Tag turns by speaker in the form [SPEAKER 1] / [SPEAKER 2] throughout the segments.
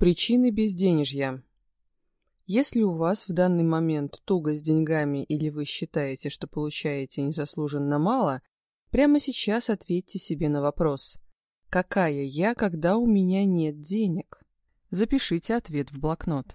[SPEAKER 1] Причины безденежья. Если у вас в данный момент туго с деньгами или вы считаете, что получаете незаслуженно мало, прямо сейчас ответьте себе на вопрос «Какая я, когда у меня нет денег?» Запишите ответ в блокнот.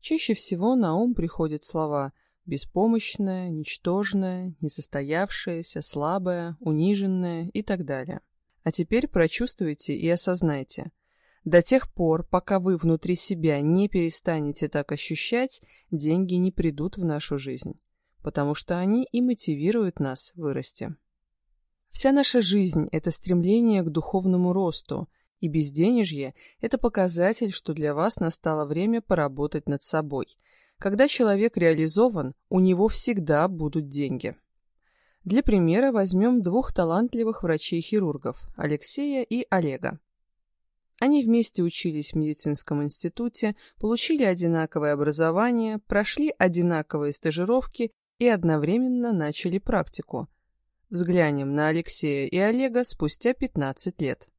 [SPEAKER 1] Чаще всего на ум приходят слова «беспомощная», «ничтожная», «несостоявшаяся», «слабая», «униженная» и так далее. А теперь прочувствуйте и осознайте – до тех пор, пока вы внутри себя не перестанете так ощущать, деньги не придут в нашу жизнь, потому что они и мотивируют нас вырасти. Вся наша жизнь – это стремление к духовному росту, и безденежье – это показатель, что для вас настало время поработать над собой. Когда человек реализован, у него всегда будут деньги. Для примера возьмем двух талантливых врачей-хирургов – Алексея и Олега. Они вместе учились в медицинском институте, получили одинаковое образование, прошли одинаковые стажировки и одновременно начали практику. Взглянем на Алексея и Олега спустя 15 лет.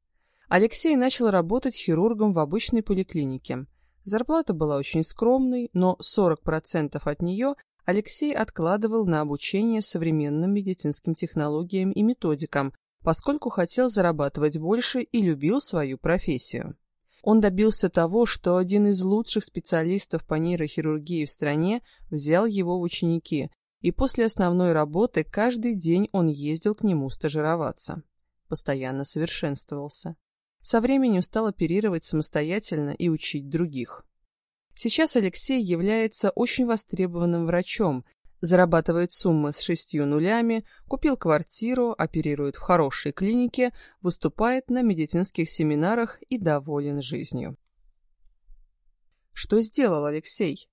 [SPEAKER 1] Алексей начал работать хирургом в обычной поликлинике. Зарплата была очень скромной, но 40% от нее Алексей откладывал на обучение современным медицинским технологиям и методикам, поскольку хотел зарабатывать больше и любил свою профессию. Он добился того, что один из лучших специалистов по нейрохирургии в стране взял его в ученики, и после основной работы каждый день он ездил к нему стажироваться. Постоянно совершенствовался. Со временем стал оперировать самостоятельно и учить других. Сейчас Алексей является очень востребованным врачом, зарабатывает суммы с шестью нулями, купил квартиру, оперирует в хорошей клинике, выступает на медицинских семинарах и доволен жизнью. Что сделал Алексей?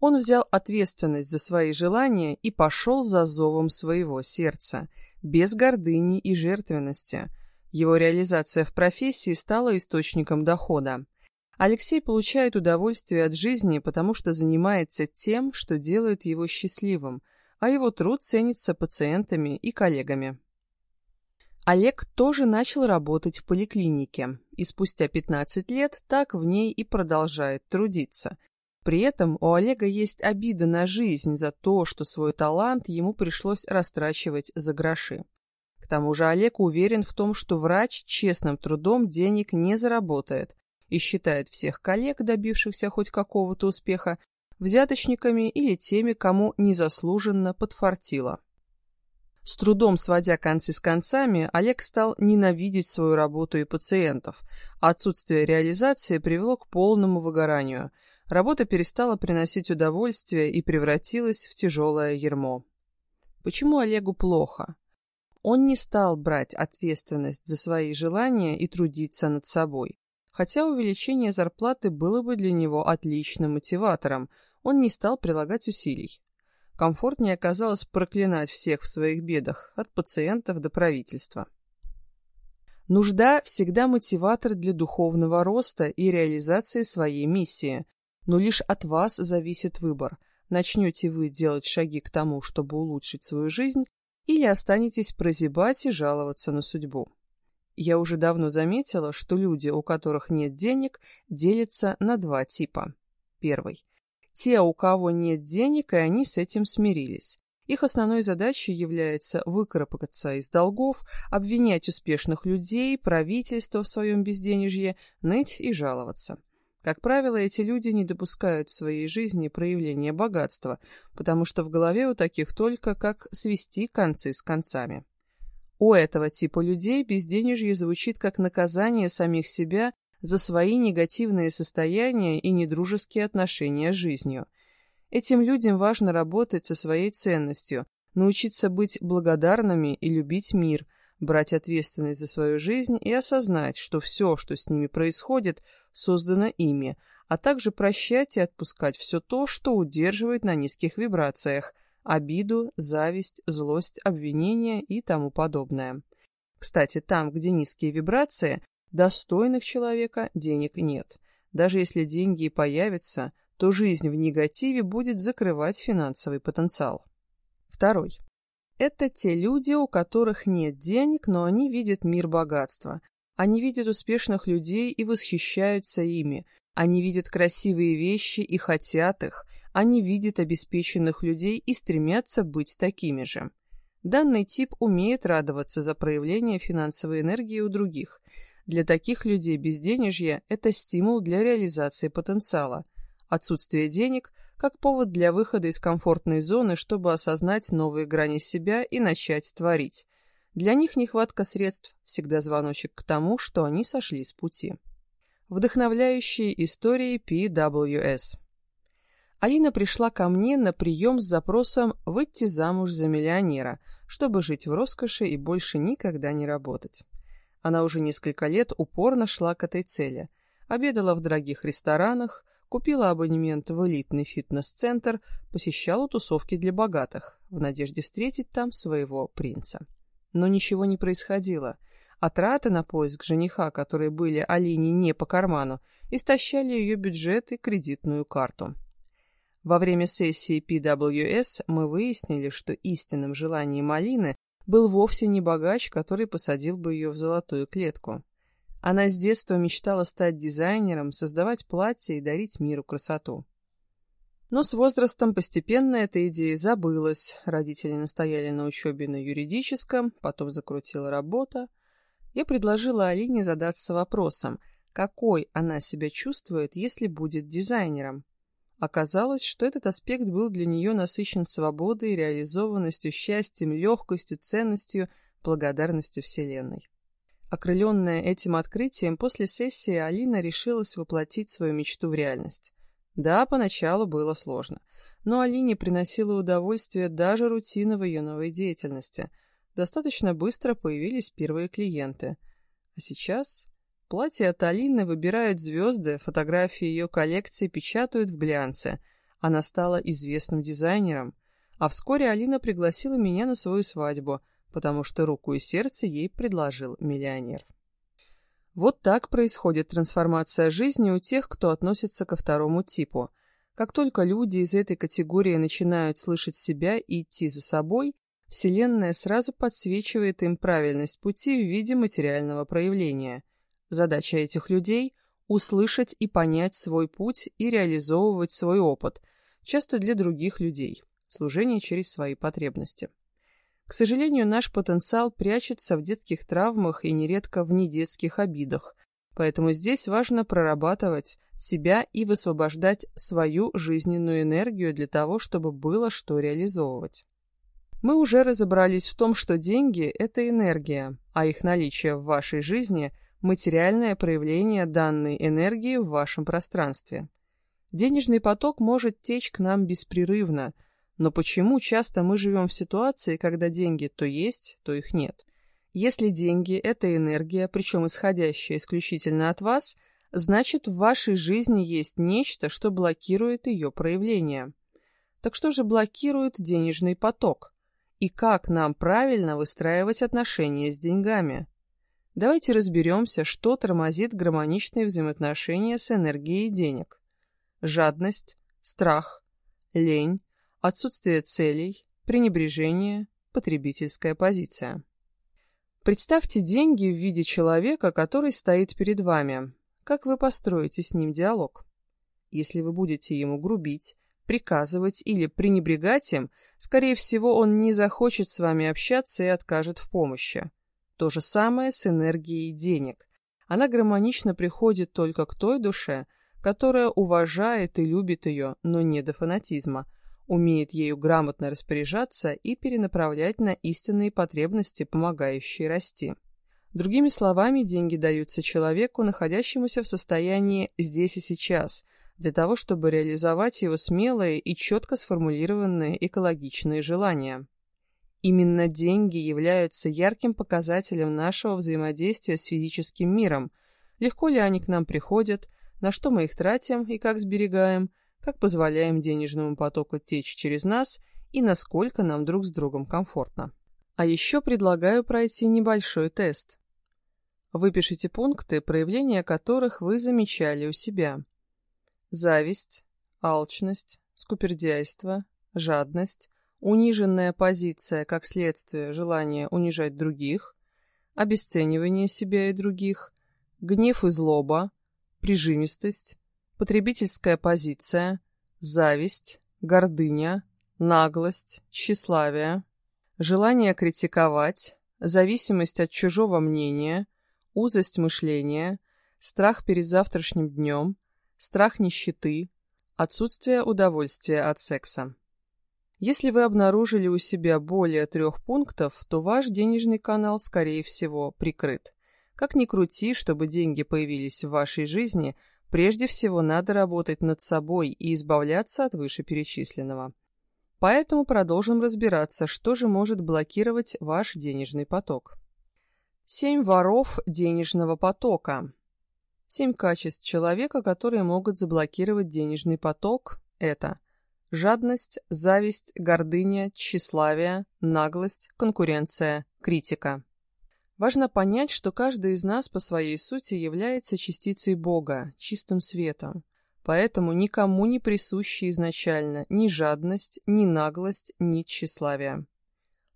[SPEAKER 1] Он взял ответственность за свои желания и пошел за зовом своего сердца, без гордыни и жертвенности. Его реализация в профессии стала источником дохода. Алексей получает удовольствие от жизни, потому что занимается тем, что делает его счастливым, а его труд ценится пациентами и коллегами. Олег тоже начал работать в поликлинике, и спустя 15 лет так в ней и продолжает трудиться. При этом у Олега есть обида на жизнь за то, что свой талант ему пришлось растрачивать за гроши. К тому же Олег уверен в том, что врач честным трудом денег не заработает, и считает всех коллег, добившихся хоть какого-то успеха, взяточниками или теми, кому незаслуженно подфартило. С трудом сводя концы с концами, Олег стал ненавидеть свою работу и пациентов, отсутствие реализации привело к полному выгоранию. Работа перестала приносить удовольствие и превратилась в тяжелое ермо. Почему Олегу плохо? Он не стал брать ответственность за свои желания и трудиться над собой. Хотя увеличение зарплаты было бы для него отличным мотиватором, он не стал прилагать усилий. Комфортнее оказалось проклинать всех в своих бедах, от пациентов до правительства. Нужда всегда мотиватор для духовного роста и реализации своей миссии, но лишь от вас зависит выбор, начнете вы делать шаги к тому, чтобы улучшить свою жизнь, или останетесь прозябать и жаловаться на судьбу. Я уже давно заметила, что люди, у которых нет денег, делятся на два типа. Первый. Те, у кого нет денег, и они с этим смирились. Их основной задачей является выкарабкаться из долгов, обвинять успешных людей, правительство в своем безденежье, ныть и жаловаться. Как правило, эти люди не допускают в своей жизни проявления богатства, потому что в голове у таких только как свести концы с концами. У этого типа людей безденежье звучит как наказание самих себя за свои негативные состояния и недружеские отношения с жизнью. Этим людям важно работать со своей ценностью, научиться быть благодарными и любить мир, брать ответственность за свою жизнь и осознать, что все, что с ними происходит, создано ими, а также прощать и отпускать все то, что удерживает на низких вибрациях, обиду, зависть, злость, обвинения и тому подобное. Кстати, там, где низкие вибрации, достойных человека денег нет. Даже если деньги и появятся, то жизнь в негативе будет закрывать финансовый потенциал. Второй. Это те люди, у которых нет денег, но они видят мир богатства. Они видят успешных людей и восхищаются ими, Они видят красивые вещи и хотят их, они видят обеспеченных людей и стремятся быть такими же. Данный тип умеет радоваться за проявление финансовой энергии у других. Для таких людей безденежье – это стимул для реализации потенциала. Отсутствие денег – как повод для выхода из комфортной зоны, чтобы осознать новые грани себя и начать творить. Для них нехватка средств – всегда звоночек к тому, что они сошли с пути. Вдохновляющие истории PWS Алина пришла ко мне на прием с запросом выйти замуж за миллионера, чтобы жить в роскоши и больше никогда не работать. Она уже несколько лет упорно шла к этой цели. Обедала в дорогих ресторанах, купила абонемент в элитный фитнес-центр, посещала тусовки для богатых, в надежде встретить там своего принца. Но ничего не происходило, а траты на поиск жениха, которые были Алине не по карману, истощали ее бюджет и кредитную карту. Во время сессии PWS мы выяснили, что истинным желанием Алины был вовсе не богач, который посадил бы ее в золотую клетку. Она с детства мечтала стать дизайнером, создавать платья и дарить миру красоту. Но с возрастом постепенно эта идея забылась, родители настояли на учебе на юридическом, потом закрутила работа. Я предложила Алине задаться вопросом, какой она себя чувствует, если будет дизайнером. Оказалось, что этот аспект был для нее насыщен свободой, реализованностью, счастьем, легкостью, ценностью, благодарностью Вселенной. Окрыленная этим открытием, после сессии Алина решилась воплотить свою мечту в реальность. Да, поначалу было сложно, но Алине приносило удовольствие даже рутина в ее новой деятельности. Достаточно быстро появились первые клиенты. А сейчас платье от Алины выбирают звезды, фотографии ее коллекции печатают в глянце. Она стала известным дизайнером. А вскоре Алина пригласила меня на свою свадьбу – потому что руку и сердце ей предложил миллионер. Вот так происходит трансформация жизни у тех, кто относится ко второму типу. Как только люди из этой категории начинают слышать себя и идти за собой, Вселенная сразу подсвечивает им правильность пути в виде материального проявления. Задача этих людей – услышать и понять свой путь и реализовывать свой опыт, часто для других людей, служение через свои потребности. К сожалению, наш потенциал прячется в детских травмах и нередко в недетских обидах, поэтому здесь важно прорабатывать себя и высвобождать свою жизненную энергию для того, чтобы было что реализовывать. Мы уже разобрались в том, что деньги – это энергия, а их наличие в вашей жизни – материальное проявление данной энергии в вашем пространстве. Денежный поток может течь к нам беспрерывно – но почему часто мы живем в ситуации, когда деньги то есть, то их нет? Если деньги – это энергия, причем исходящая исключительно от вас, значит в вашей жизни есть нечто, что блокирует ее проявление. Так что же блокирует денежный поток? И как нам правильно выстраивать отношения с деньгами? Давайте разберемся, что тормозит гармоничные взаимоотношения с энергией денег. Жадность, страх, лень, отсутствие целей, пренебрежение, потребительская позиция. Представьте деньги в виде человека, который стоит перед вами. Как вы построите с ним диалог? Если вы будете ему грубить, приказывать или пренебрегать им, скорее всего, он не захочет с вами общаться и откажет в помощи. То же самое с энергией денег. Она гармонично приходит только к той душе, которая уважает и любит ее, но не до фанатизма – умеет ею грамотно распоряжаться и перенаправлять на истинные потребности, помогающие расти. Другими словами, деньги даются человеку, находящемуся в состоянии «здесь и сейчас», для того, чтобы реализовать его смелые и четко сформулированные экологичные желания. Именно деньги являются ярким показателем нашего взаимодействия с физическим миром. Легко ли они к нам приходят, на что мы их тратим и как сберегаем – как позволяем денежному потоку течь через нас и насколько нам друг с другом комфортно. А еще предлагаю пройти небольшой тест. Выпишите пункты, проявления которых вы замечали у себя. Зависть, алчность, скупердяйство, жадность, униженная позиция как следствие желания унижать других, обесценивание себя и других, гнев и злоба, прижимистость, потребительская позиция, зависть, гордыня, наглость, тщеславие, желание критиковать, зависимость от чужого мнения, узость мышления, страх перед завтрашним днем, страх нищеты, отсутствие удовольствия от секса. Если вы обнаружили у себя более трех пунктов, то ваш денежный канал, скорее всего, прикрыт. Как ни крути, чтобы деньги появились в вашей жизни, прежде всего надо работать над собой и избавляться от вышеперечисленного. Поэтому продолжим разбираться, что же может блокировать ваш денежный поток. Семь воров денежного потока. Семь качеств человека, которые могут заблокировать денежный поток, это жадность, зависть, гордыня, тщеславие, наглость, конкуренция, критика. Важно понять, что каждый из нас по своей сути является частицей Бога, чистым светом. Поэтому никому не присущи изначально ни жадность, ни наглость, ни тщеславие.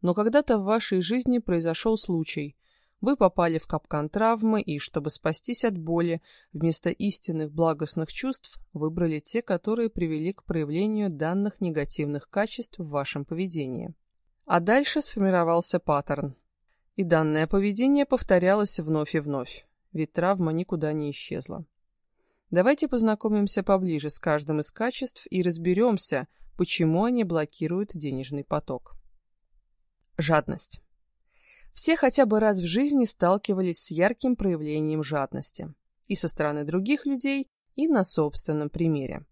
[SPEAKER 1] Но когда-то в вашей жизни произошел случай. Вы попали в капкан травмы и, чтобы спастись от боли, вместо истинных благостных чувств выбрали те, которые привели к проявлению данных негативных качеств в вашем поведении. А дальше сформировался паттерн. И данное поведение повторялось вновь и вновь, ведь травма никуда не исчезла. Давайте познакомимся поближе с каждым из качеств и разберемся, почему они блокируют денежный поток. Жадность. Все хотя бы раз в жизни сталкивались с ярким проявлением жадности. И со стороны других людей, и на собственном примере.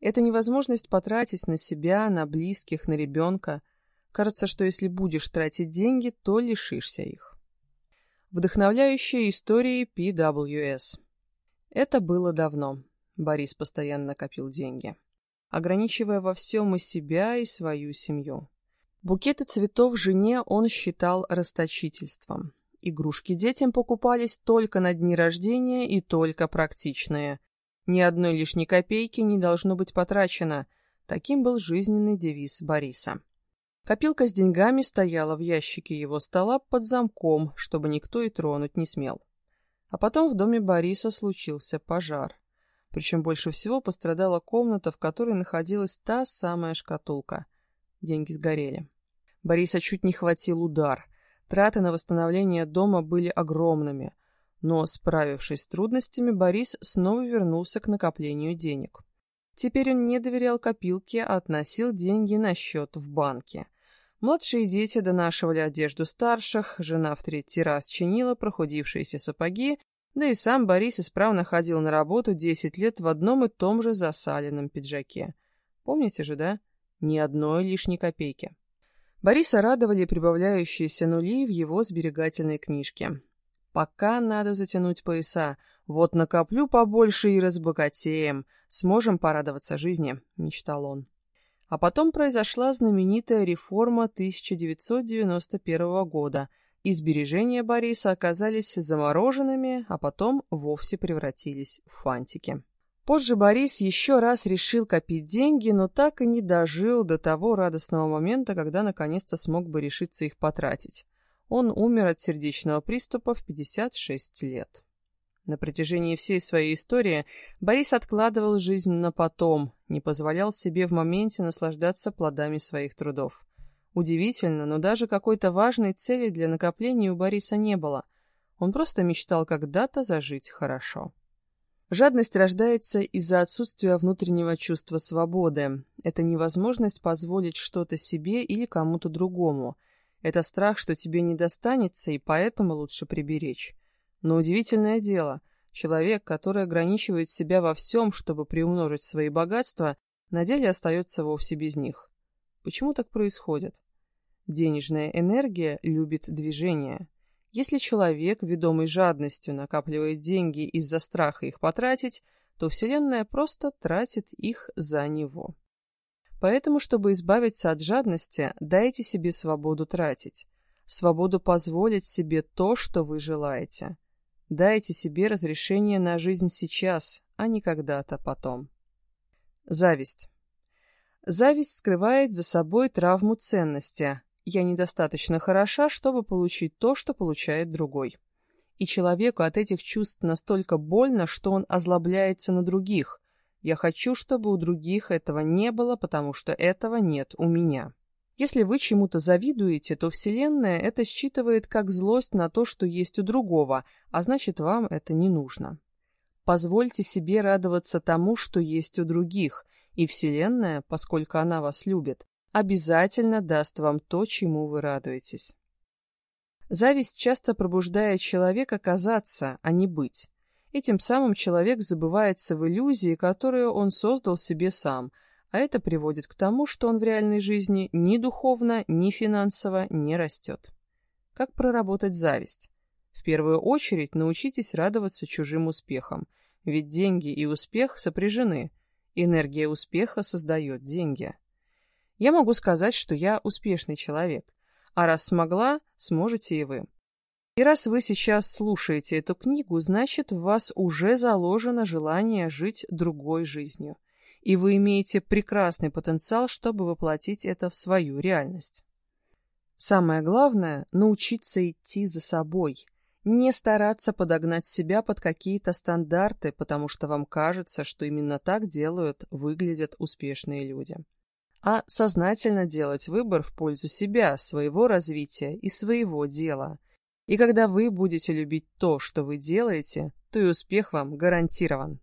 [SPEAKER 1] Это невозможность потратить на себя, на близких, на ребенка. Кажется, что если будешь тратить деньги, то лишишься их. Вдохновляющие истории PWS. Это было давно. Борис постоянно копил деньги, ограничивая во всем и себя, и свою семью. Букеты цветов жене он считал расточительством. Игрушки детям покупались только на дни рождения и только практичные. Ни одной лишней копейки не должно быть потрачено. Таким был жизненный девиз Бориса. Копилка с деньгами стояла в ящике его стола под замком, чтобы никто и тронуть не смел. А потом в доме Бориса случился пожар. Причем больше всего пострадала комната, в которой находилась та самая шкатулка. Деньги сгорели. Бориса чуть не хватил удар. Траты на восстановление дома были огромными. Но, справившись с трудностями, Борис снова вернулся к накоплению денег. Теперь он не доверял копилке, а относил деньги на счет в банке. Младшие дети донашивали одежду старших, жена в третий раз чинила прохудившиеся сапоги, да и сам Борис исправно ходил на работу десять лет в одном и том же засаленном пиджаке. Помните же, да? Ни одной лишней копейки. Бориса радовали прибавляющиеся нули в его сберегательной книжке. «Пока надо затянуть пояса. Вот накоплю побольше и разбогатеем. Сможем порадоваться жизни», — мечтал он. А потом произошла знаменитая реформа 1991 года, и сбережения Бориса оказались замороженными, а потом вовсе превратились в фантики. Позже Борис еще раз решил копить деньги, но так и не дожил до того радостного момента, когда наконец-то смог бы решиться их потратить. Он умер от сердечного приступа в 56 лет. На протяжении всей своей истории Борис откладывал жизнь на потом, не позволял себе в моменте наслаждаться плодами своих трудов. Удивительно, но даже какой-то важной цели для накопления у Бориса не было. Он просто мечтал когда-то зажить хорошо. Жадность рождается из-за отсутствия внутреннего чувства свободы. Это невозможность позволить что-то себе или кому-то другому. Это страх, что тебе не достанется, и поэтому лучше приберечь. Но удивительное дело, человек, который ограничивает себя во всем, чтобы приумножить свои богатства, на деле остается вовсе без них. Почему так происходит? Денежная энергия любит движение. Если человек, ведомый жадностью, накапливает деньги из-за страха их потратить, то Вселенная просто тратит их за него. Поэтому, чтобы избавиться от жадности, дайте себе свободу тратить. Свободу позволить себе то, что вы желаете. Дайте себе разрешение на жизнь сейчас, а не когда-то потом. Зависть. Зависть скрывает за собой травму ценности. Я недостаточно хороша, чтобы получить то, что получает другой. И человеку от этих чувств настолько больно, что он озлобляется на других. Я хочу, чтобы у других этого не было, потому что этого нет у меня. Если вы чему-то завидуете, то Вселенная это считывает как злость на то, что есть у другого, а значит, вам это не нужно. Позвольте себе радоваться тому, что есть у других, и Вселенная, поскольку она вас любит, обязательно даст вам то, чему вы радуетесь. Зависть часто пробуждает человека казаться, а не быть. Этим самым человек забывается в иллюзии, которую он создал себе сам, а это приводит к тому, что он в реальной жизни ни духовно, ни финансово не растет. Как проработать зависть? В первую очередь научитесь радоваться чужим успехам, ведь деньги и успех сопряжены. Энергия успеха создает деньги. Я могу сказать, что я успешный человек, а раз смогла, сможете и вы. И раз вы сейчас слушаете эту книгу, значит, в вас уже заложено желание жить другой жизнью. И вы имеете прекрасный потенциал, чтобы воплотить это в свою реальность. Самое главное – научиться идти за собой. Не стараться подогнать себя под какие-то стандарты, потому что вам кажется, что именно так делают, выглядят успешные люди. А сознательно делать выбор в пользу себя, своего развития и своего дела – и когда вы будете любить то, что вы делаете, то и успех вам гарантирован.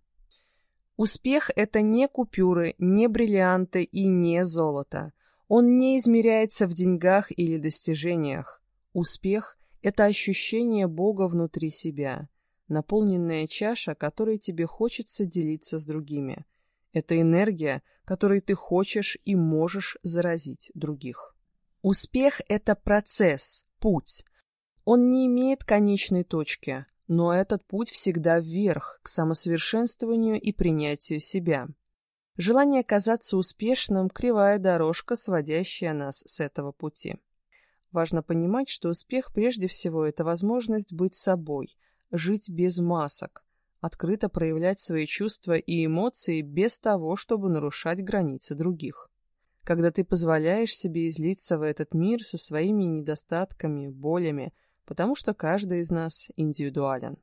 [SPEAKER 1] Успех – это не купюры, не бриллианты и не золото. Он не измеряется в деньгах или достижениях. Успех – это ощущение Бога внутри себя, наполненная чаша, которой тебе хочется делиться с другими. Это энергия, которой ты хочешь и можешь заразить других. Успех – это процесс, путь – он не имеет конечной точки, но этот путь всегда вверх, к самосовершенствованию и принятию себя. Желание казаться успешным – кривая дорожка, сводящая нас с этого пути. Важно понимать, что успех прежде всего – это возможность быть собой, жить без масок, открыто проявлять свои чувства и эмоции без того, чтобы нарушать границы других. Когда ты позволяешь себе излиться в этот мир со своими недостатками, болями – потому что каждый из нас индивидуален.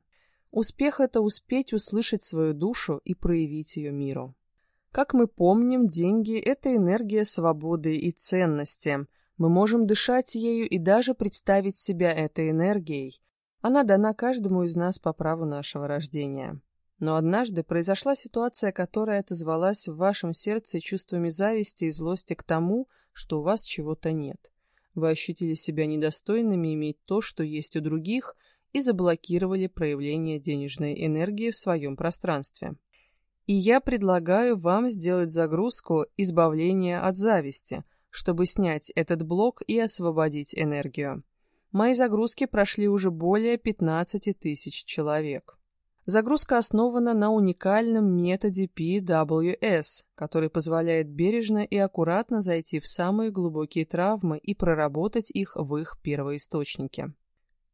[SPEAKER 1] Успех — это успеть услышать свою душу и проявить ее миру. Как мы помним, деньги — это энергия свободы и ценности. Мы можем дышать ею и даже представить себя этой энергией. Она дана каждому из нас по праву нашего рождения. Но однажды произошла ситуация, которая отозвалась в вашем сердце чувствами зависти и злости к тому, что у вас чего-то нет. Вы ощутили себя недостойными иметь то, что есть у других, и заблокировали проявление денежной энергии в своем пространстве. И я предлагаю вам сделать загрузку избавления от зависти, чтобы снять этот блок и освободить энергию. Мои загрузки прошли уже более 15 тысяч человек. Загрузка основана на уникальном методе PWS, который позволяет бережно и аккуратно зайти в самые глубокие травмы и проработать их в их первоисточнике.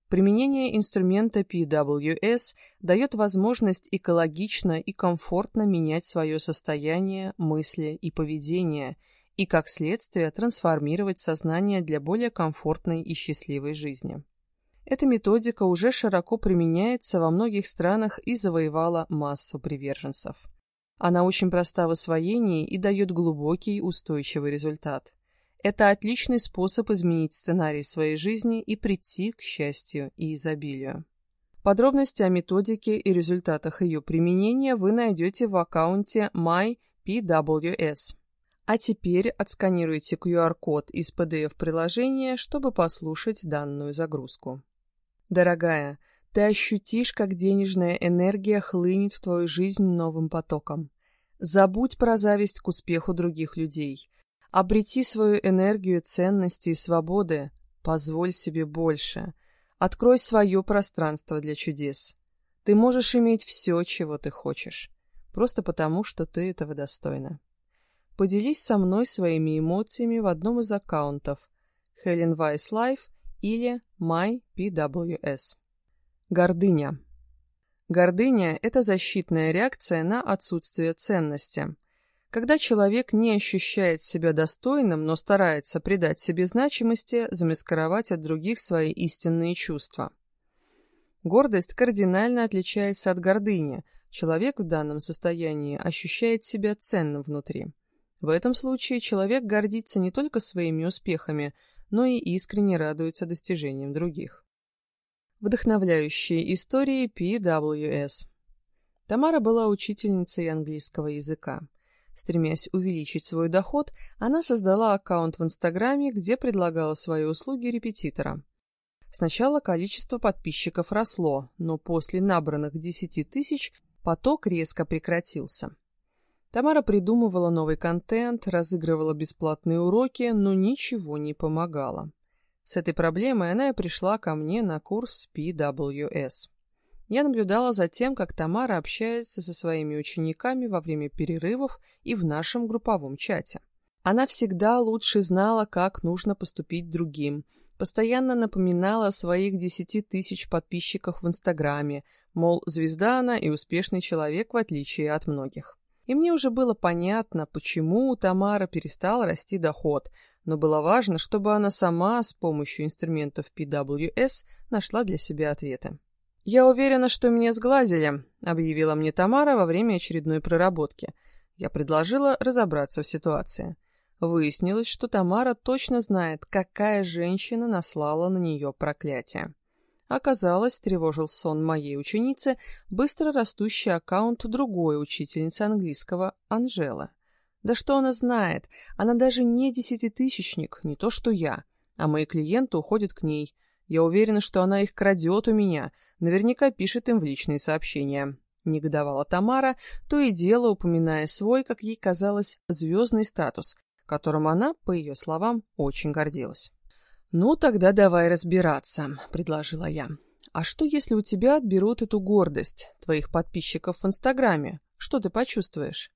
[SPEAKER 1] Применение инструмента PWS дает возможность экологично и комфортно менять свое состояние, мысли и поведение, и, как следствие, трансформировать сознание для более комфортной и счастливой жизни. Эта методика уже широко применяется во многих странах и завоевала массу приверженцев. Она очень проста в освоении и дает глубокий устойчивый результат. Это отличный способ изменить сценарий своей жизни и прийти к счастью и изобилию. Подробности о методике и результатах ее применения вы найдете в аккаунте MyPWS. А теперь отсканируйте QR-код из PDF-приложения, чтобы послушать данную загрузку. Дорогая, ты ощутишь, как денежная энергия хлынет в твою жизнь новым потоком. Забудь про зависть к успеху других людей. Обрети свою энергию ценности и свободы. Позволь себе больше. Открой свое пространство для чудес. Ты можешь иметь все, чего ты хочешь. Просто потому, что ты этого достойна. Поделись со мной своими эмоциями в одном из аккаунтов Helen Weiss Life или MyPWS. Гордыня. Гордыня – это защитная реакция на отсутствие ценности. Когда человек не ощущает себя достойным, но старается придать себе значимости, замаскировать от других свои истинные чувства. Гордость кардинально отличается от гордыни, Человек в данном состоянии ощущает себя ценным внутри. В этом случае человек гордится не только своими успехами, но и искренне радуется достижениям других. Вдохновляющие истории PWS Тамара была учительницей английского языка. Стремясь увеличить свой доход, она создала аккаунт в Инстаграме, где предлагала свои услуги репетитора. Сначала количество подписчиков росло, но после набранных 10 тысяч поток резко прекратился. Тамара придумывала новый контент, разыгрывала бесплатные уроки, но ничего не помогало. С этой проблемой она и пришла ко мне на курс PWS. Я наблюдала за тем, как Тамара общается со своими учениками во время перерывов и в нашем групповом чате. Она всегда лучше знала, как нужно поступить другим, постоянно напоминала о своих десяти тысяч подписчиков в Инстаграме, мол, звезда она и успешный человек в отличие от многих. И мне уже было понятно, почему у Тамары перестал расти доход, но было важно, чтобы она сама с помощью инструментов PWS нашла для себя ответы. «Я уверена, что меня сглазили», — объявила мне Тамара во время очередной проработки. Я предложила разобраться в ситуации. Выяснилось, что Тамара точно знает, какая женщина наслала на нее проклятие. Оказалось, тревожил сон моей ученицы быстро растущий аккаунт другой учительницы английского, Анжелы. Да что она знает? Она даже не десятитысячник, не то что я. А мои клиенты уходят к ней. Я уверена, что она их крадет у меня. Наверняка пишет им в личные сообщения. Негодовала Тамара, то и дело упоминая свой, как ей казалось, звездный статус, которым она, по ее словам, очень гордилась. «Ну, тогда давай разбираться», — предложила я. «А что, если у тебя отберут эту гордость, твоих подписчиков в Инстаграме? Что ты почувствуешь?»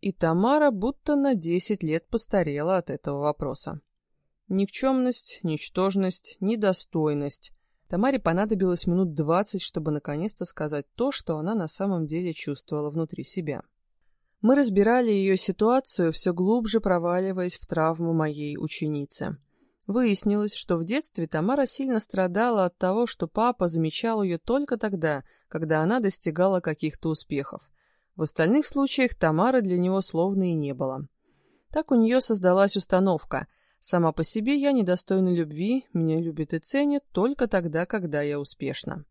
[SPEAKER 1] И Тамара будто на десять лет постарела от этого вопроса. Никчемность, ничтожность, недостойность. Тамаре понадобилось минут двадцать, чтобы наконец-то сказать то, что она на самом деле чувствовала внутри себя. Мы разбирали ее ситуацию, все глубже проваливаясь в травму моей ученицы. Выяснилось, что в детстве Тамара сильно страдала от того, что папа замечал ее только тогда, когда она достигала каких-то успехов. В остальных случаях Тамары для него словно и не было. Так у нее создалась установка Сама по себе я недостойна любви, меня любят и ценят только тогда, когда я успешна.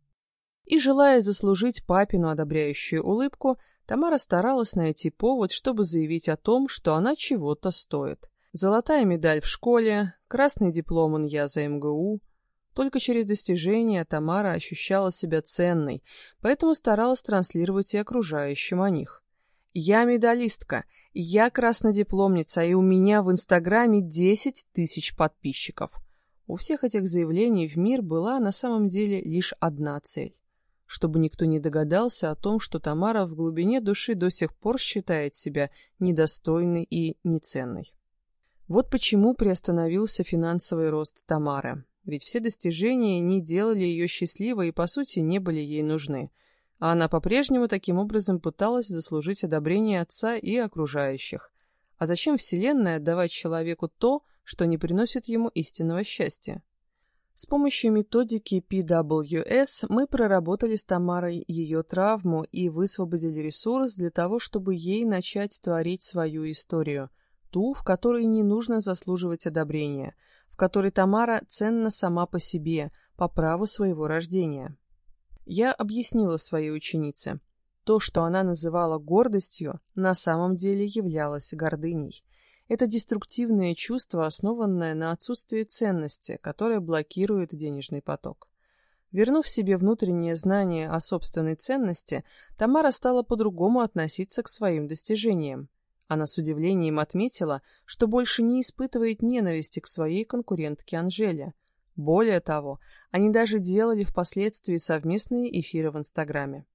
[SPEAKER 1] И, желая заслужить папину одобряющую улыбку, Тамара старалась найти повод, чтобы заявить о том, что она чего-то стоит. Золотая медаль в школе, красный диплом за МГУ. Только через достижения Тамара ощущала себя ценной, поэтому старалась транслировать и окружающим о них. Я медалистка, я краснодипломница, и у меня в Инстаграме 10 тысяч подписчиков. У всех этих заявлений в мир была на самом деле лишь одна цель. Чтобы никто не догадался о том, что Тамара в глубине души до сих пор считает себя недостойной и неценной. Вот почему приостановился финансовый рост Тамары. Ведь все достижения не делали ее счастливой и, по сути, не были ей нужны – а она по-прежнему таким образом пыталась заслужить одобрение отца и окружающих. А зачем Вселенная отдавать человеку то, что не приносит ему истинного счастья? С помощью методики PWS мы проработали с Тамарой ее травму и высвободили ресурс для того, чтобы ей начать творить свою историю, ту, в которой не нужно заслуживать одобрения, в которой Тамара ценна сама по себе, по праву своего рождения. Я объяснила своей ученице. То, что она называла гордостью, на самом деле являлось гордыней. Это деструктивное чувство, основанное на отсутствии ценности, которое блокирует денежный поток. Вернув себе внутреннее знание о собственной ценности, Тамара стала по-другому относиться к своим достижениям. Она с удивлением отметила, что больше не испытывает ненависти к своей конкурентке Анжеле – более того, они даже делали впоследствии совместные эфиры в Инстаграме.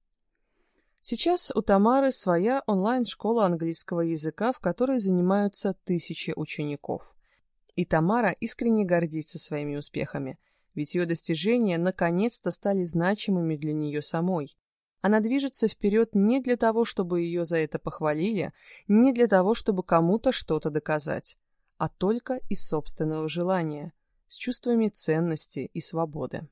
[SPEAKER 1] Сейчас у Тамары своя онлайн-школа английского языка, в которой занимаются тысячи учеников. И Тамара искренне гордится своими успехами, ведь ее достижения наконец-то стали значимыми для нее самой. Она движется вперед не для того, чтобы ее за это похвалили, не для того, чтобы кому-то что-то доказать, а только из собственного желания – с чувствами ценности и свободы.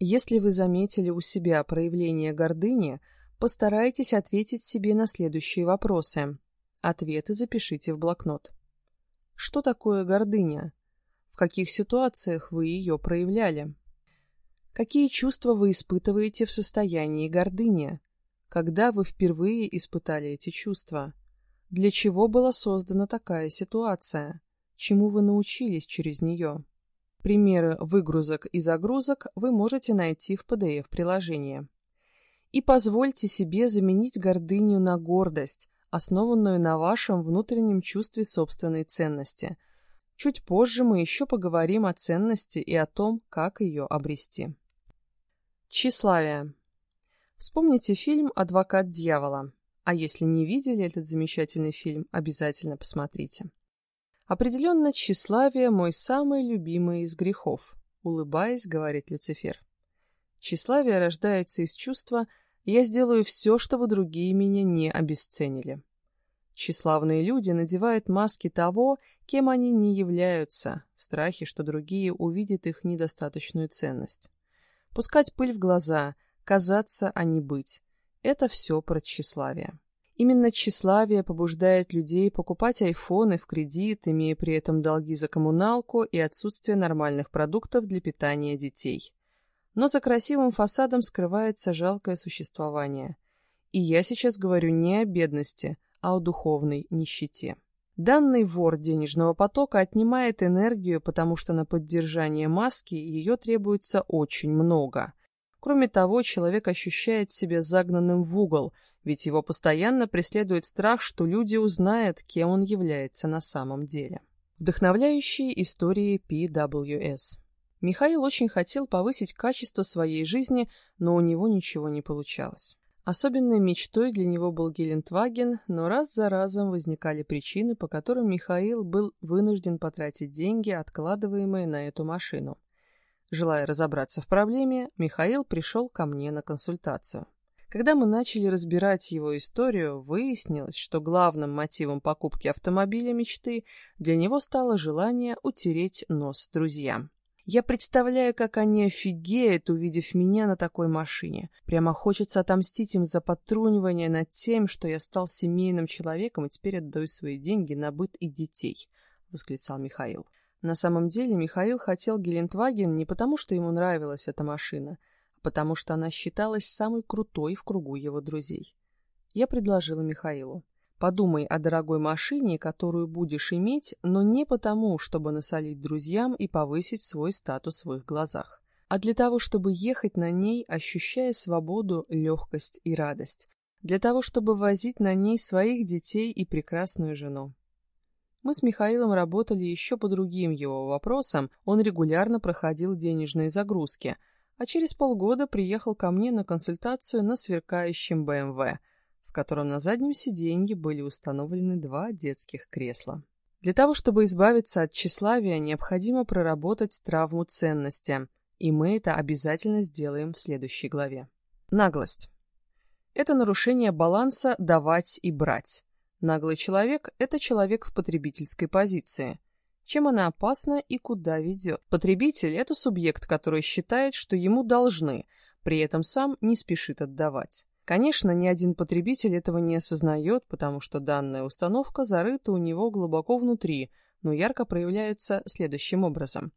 [SPEAKER 1] Если вы заметили у себя проявление гордыни, Постарайтесь ответить себе на следующие вопросы. Ответы запишите в блокнот. Что такое гордыня? В каких ситуациях вы ее проявляли? Какие чувства вы испытываете в состоянии гордыни? Когда вы впервые испытали эти чувства? Для чего была создана такая ситуация? Чему вы научились через нее? Примеры выгрузок и загрузок вы можете найти в PDF-приложении. И позвольте себе заменить гордыню на гордость, основанную на вашем внутреннем чувстве собственной ценности. Чуть позже мы еще поговорим о ценности и о том, как ее обрести. Тщеславие. Вспомните фильм «Адвокат дьявола». А если не видели этот замечательный фильм, обязательно посмотрите. Определенно, тщеславие – мой самый любимый из грехов, улыбаясь, говорит Люцифер. Тщеславие рождается из чувства «я сделаю все, чтобы другие меня не обесценили». Тщеславные люди надевают маски того, кем они не являются, в страхе, что другие увидят их недостаточную ценность. Пускать пыль в глаза, казаться, а не быть – это все про тщеславие. Именно тщеславие побуждает людей покупать айфоны в кредит, имея при этом долги за коммуналку и отсутствие нормальных продуктов для питания детей. Но за красивым фасадом скрывается жалкое существование. И я сейчас говорю не о бедности, а о духовной нищете. Данный вор денежного потока отнимает энергию, потому что на поддержание маски ее требуется очень много. Кроме того, человек ощущает себя загнанным в угол, ведь его постоянно преследует страх, что люди узнают, кем он является на самом деле. Вдохновляющие истории PWS Михаил очень хотел повысить качество своей жизни, но у него ничего не получалось. Особенной мечтой для него был Гелендваген, но раз за разом возникали причины, по которым Михаил был вынужден потратить деньги, откладываемые на эту машину. Желая разобраться в проблеме, Михаил пришел ко мне на консультацию. Когда мы начали разбирать его историю, выяснилось, что главным мотивом покупки автомобиля мечты для него стало желание утереть нос друзьям. Я представляю, как они офигеют, увидев меня на такой машине. Прямо хочется отомстить им за подтрунивание над тем, что я стал семейным человеком и теперь отдаю свои деньги на быт и детей, — восклицал Михаил. На самом деле Михаил хотел Гелендваген не потому, что ему нравилась эта машина, а потому что она считалась самой крутой в кругу его друзей. Я предложила Михаилу. Подумай о дорогой машине, которую будешь иметь, но не потому, чтобы насолить друзьям и повысить свой статус в их глазах, а для того, чтобы ехать на ней, ощущая свободу, легкость и радость, для того, чтобы возить на ней своих детей и прекрасную жену. Мы с Михаилом работали еще по другим его вопросам, он регулярно проходил денежные загрузки, а через полгода приехал ко мне на консультацию на сверкающем БМВ – в котором на заднем сиденье были установлены два детских кресла. Для того, чтобы избавиться от тщеславия, необходимо проработать травму ценности, и мы это обязательно сделаем в следующей главе. Наглость. Это нарушение баланса давать и брать. Наглый человек – это человек в потребительской позиции. Чем она опасна и куда ведет? Потребитель – это субъект, который считает, что ему должны, при этом сам не спешит отдавать. Конечно, ни один потребитель этого не осознает, потому что данная установка зарыта у него глубоко внутри, но ярко проявляется следующим образом.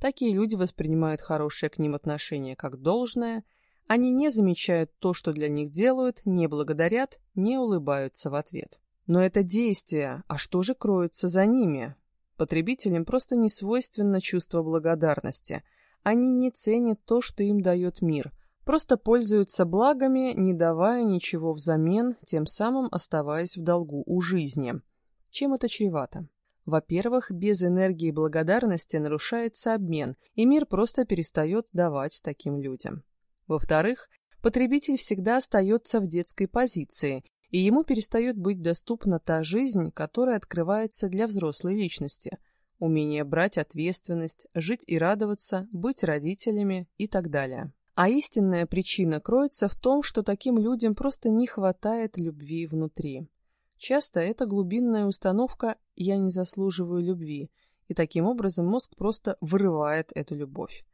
[SPEAKER 1] Такие люди воспринимают хорошее к ним отношение как должное, они не замечают то, что для них делают, не благодарят, не улыбаются в ответ. Но это действие, а что же кроется за ними? Потребителям просто не свойственно чувство благодарности. Они не ценят то, что им дает мир – Просто пользуются благами, не давая ничего взамен, тем самым оставаясь в долгу у жизни. Чем это чревато? Во-первых, без энергии благодарности нарушается обмен, и мир просто перестает давать таким людям. Во-вторых, потребитель всегда остается в детской позиции, и ему перестает быть доступна та жизнь, которая открывается для взрослой личности. Умение брать ответственность, жить и радоваться, быть родителями и так далее. А истинная причина кроется в том, что таким людям просто не хватает любви внутри. Часто это глубинная установка «я не заслуживаю любви», и таким образом мозг просто вырывает эту любовь.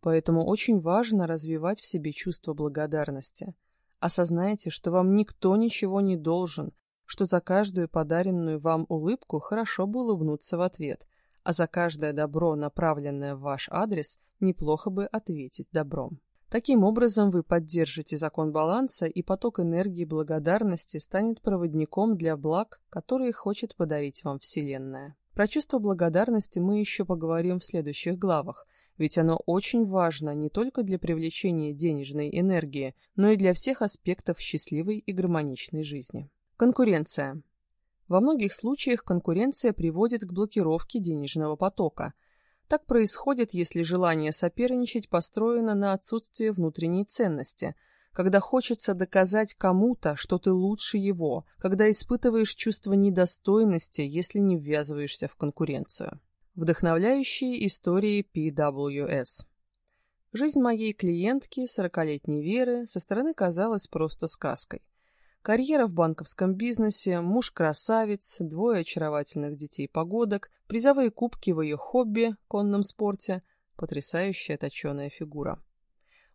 [SPEAKER 1] Поэтому очень важно развивать в себе чувство благодарности. Осознайте, что вам никто ничего не должен, что за каждую подаренную вам улыбку хорошо бы улыбнуться в ответ, а за каждое добро, направленное в ваш адрес, неплохо бы ответить добром. Таким образом, вы поддержите закон баланса, и поток энергии благодарности станет проводником для благ, которые хочет подарить вам Вселенная. Про чувство благодарности мы еще поговорим в следующих главах, ведь оно очень важно не только для привлечения денежной энергии, но и для всех аспектов счастливой и гармоничной жизни. Конкуренция. Во многих случаях конкуренция приводит к блокировке денежного потока. Так происходит, если желание соперничать построено на отсутствии внутренней ценности, когда хочется доказать кому-то, что ты лучше его, когда испытываешь чувство недостойности, если не ввязываешься в конкуренцию. Вдохновляющие истории PWS Жизнь моей клиентки, сорокалетней Веры, со стороны казалась просто сказкой. Карьера в банковском бизнесе, муж-красавец, двое очаровательных детей-погодок, призовые кубки в ее хобби, конном спорте, потрясающая точеная фигура.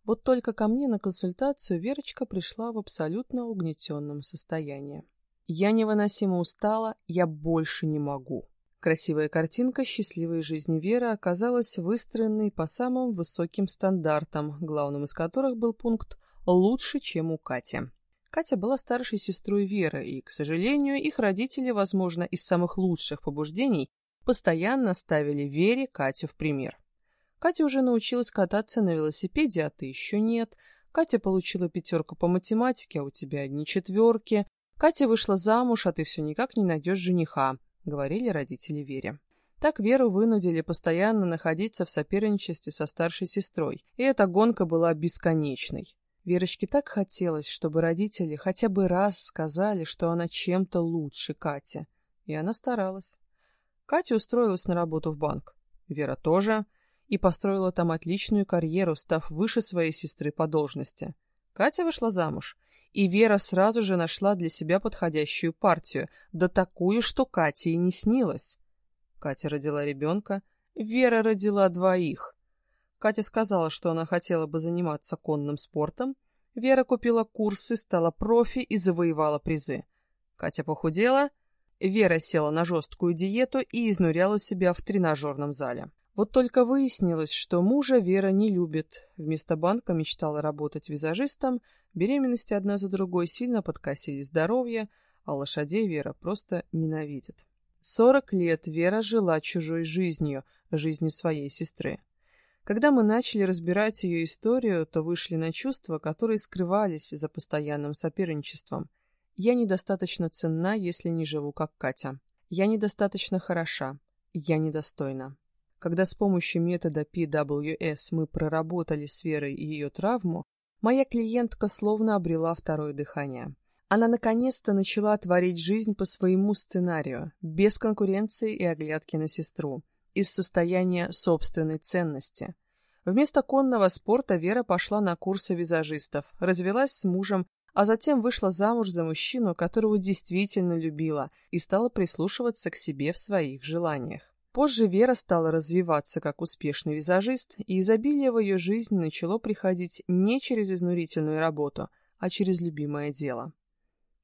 [SPEAKER 1] Вот только ко мне на консультацию Верочка пришла в абсолютно угнетенном состоянии. Я невыносимо устала, я больше не могу. Красивая картинка счастливой жизни Веры оказалась выстроенной по самым высоким стандартам, главным из которых был пункт «лучше, чем у Кати». Катя была старшей сестрой Веры, и, к сожалению, их родители, возможно, из самых лучших побуждений, постоянно ставили Вере Катю в пример. Катя уже научилась кататься на велосипеде, а ты еще нет. Катя получила пятерку по математике, а у тебя одни четверки. Катя вышла замуж, а ты все никак не найдешь жениха, говорили родители Вере. Так Веру вынудили постоянно находиться в соперничестве со старшей сестрой, и эта гонка была бесконечной. Верочке так хотелось, чтобы родители хотя бы раз сказали, что она чем-то лучше Кати. И она старалась. Катя устроилась на работу в банк. Вера тоже. И построила там отличную карьеру, став выше своей сестры по должности. Катя вышла замуж. И Вера сразу же нашла для себя подходящую партию, да такую, что Кате и не снилось. Катя родила ребенка, Вера родила двоих. Катя сказала, что она хотела бы заниматься конным спортом. Вера купила курсы, стала профи и завоевала призы. Катя похудела. Вера села на жесткую диету и изнуряла себя в тренажерном зале. Вот только выяснилось, что мужа Вера не любит. Вместо банка мечтала работать визажистом, беременности одна за другой сильно подкосили здоровье, а лошадей Вера просто ненавидит. Сорок лет Вера жила чужой жизнью, жизнью своей сестры. Когда мы начали разбирать ее историю, то вышли на чувства, которые скрывались за постоянным соперничеством. Я недостаточно ценна, если не живу как Катя. Я недостаточно хороша. Я недостойна. Когда с помощью метода PWS мы проработали с Верой ее травму, моя клиентка словно обрела второе дыхание. Она наконец-то начала творить жизнь по своему сценарию, без конкуренции и оглядки на сестру из состояния собственной ценности. Вместо конного спорта Вера пошла на курсы визажистов, развелась с мужем, а затем вышла замуж за мужчину, которого действительно любила, и стала прислушиваться к себе в своих желаниях. Позже Вера стала развиваться как успешный визажист, и изобилие в ее жизнь начало приходить не через изнурительную работу, а через любимое дело.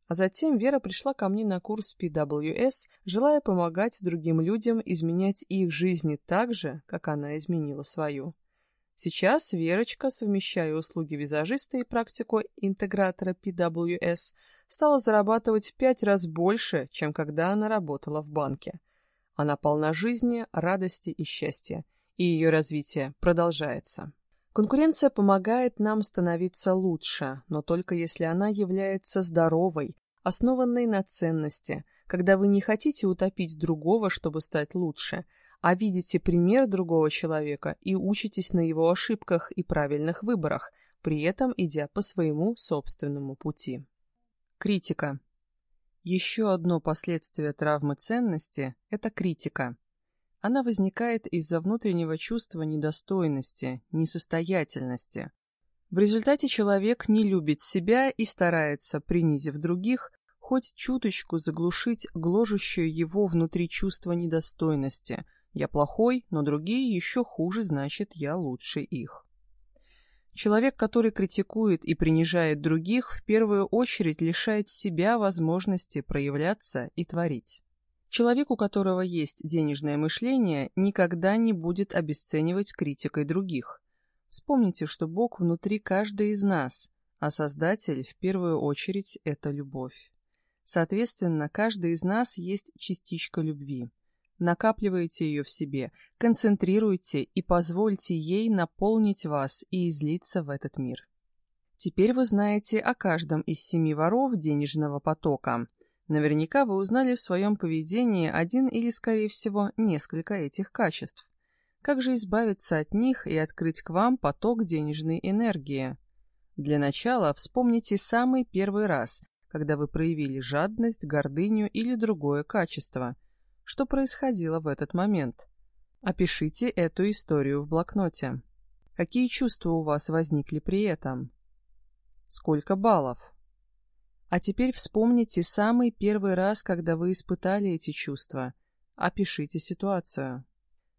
[SPEAKER 1] А затем Вера пришла ко мне на курс PWS, желая помогать другим людям изменять их жизни так же, как она изменила свою. Сейчас Верочка, совмещая услуги визажиста и практику интегратора PWS, стала зарабатывать в пять раз больше, чем когда она работала в банке. Она полна жизни, радости и счастья, и ее развитие продолжается. Конкуренция помогает нам становиться лучше, но только если она является здоровой, основанной на ценности, когда вы не хотите утопить другого, чтобы стать лучше, а видите пример другого человека и учитесь на его ошибках и правильных выборах, при этом идя по своему собственному пути. Критика. Еще одно последствие травмы ценности – это критика. Она возникает из-за внутреннего чувства недостойности, несостоятельности. В результате человек не любит себя и старается, принизив других, хоть чуточку заглушить гложущее его внутри чувство недостойности. Я плохой, но другие еще хуже, значит, я лучше их. Человек, который критикует и принижает других, в первую очередь лишает себя возможности проявляться и творить. Человек, у которого есть денежное мышление, никогда не будет обесценивать критикой других. Вспомните, что Бог внутри каждой из нас, а Создатель, в первую очередь, это любовь. Соответственно, каждый из нас есть частичка любви. Накапливайте ее в себе, концентрируйте и позвольте ей наполнить вас и излиться в этот мир. Теперь вы знаете о каждом из семи воров денежного потока. Наверняка вы узнали в своем поведении один или, скорее всего, несколько этих качеств. Как же избавиться от них и открыть к вам поток денежной энергии? Для начала вспомните самый первый раз, когда вы проявили жадность, гордыню или другое качество – что происходило в этот момент. Опишите эту историю в блокноте. Какие чувства у вас возникли при этом? Сколько баллов? А теперь вспомните самый первый раз, когда вы испытали эти чувства. Опишите ситуацию.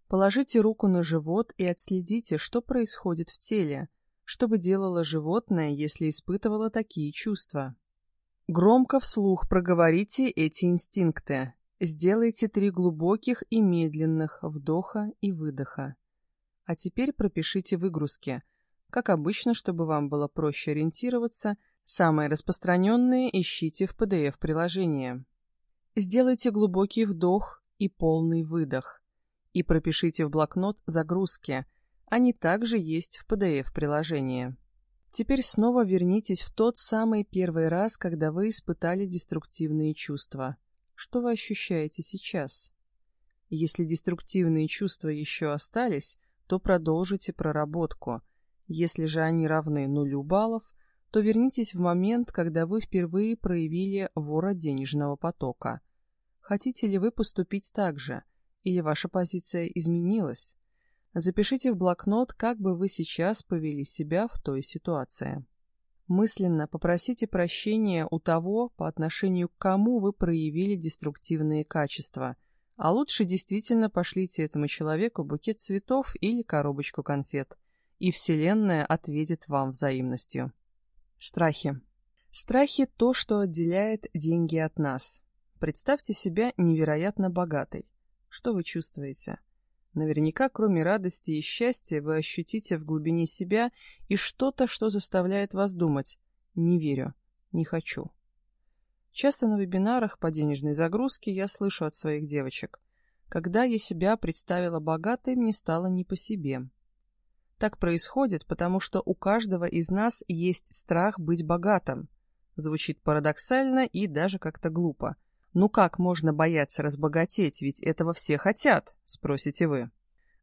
[SPEAKER 1] Положите руку на живот и отследите, что происходит в теле, что бы делало животное, если испытывало такие чувства. Громко вслух проговорите эти инстинкты. Сделайте три глубоких и медленных вдоха и выдоха. А теперь пропишите выгрузки. Как обычно, чтобы вам было проще ориентироваться, самые распространенные ищите в PDF-приложении. Сделайте глубокий вдох и полный выдох. И пропишите в блокнот загрузки. Они также есть в PDF-приложении. Теперь снова вернитесь в тот самый первый раз, когда вы испытали деструктивные чувства. Что вы ощущаете сейчас? Если деструктивные чувства еще остались, то продолжите проработку. Если же они равны нулю баллов, то вернитесь в момент, когда вы впервые проявили вора денежного потока. Хотите ли вы поступить так же? Или ваша позиция изменилась? Запишите в блокнот, как бы вы сейчас повели себя в той ситуации. Мысленно попросите прощения у того, по отношению к кому вы проявили деструктивные качества, а лучше действительно пошлите этому человеку букет цветов или коробочку конфет, и Вселенная ответит вам взаимностью. Страхи. Страхи – то, что отделяет деньги от нас. Представьте себя невероятно богатой. Что вы чувствуете? Наверняка, кроме радости и счастья, вы ощутите в глубине себя и что-то, что заставляет вас думать «не верю, не хочу». Часто на вебинарах по денежной загрузке я слышу от своих девочек «Когда я себя представила богатой, мне стало не по себе». Так происходит, потому что у каждого из нас есть страх быть богатым. Звучит парадоксально и даже как-то глупо. «Ну как можно бояться разбогатеть, ведь этого все хотят?» – спросите вы.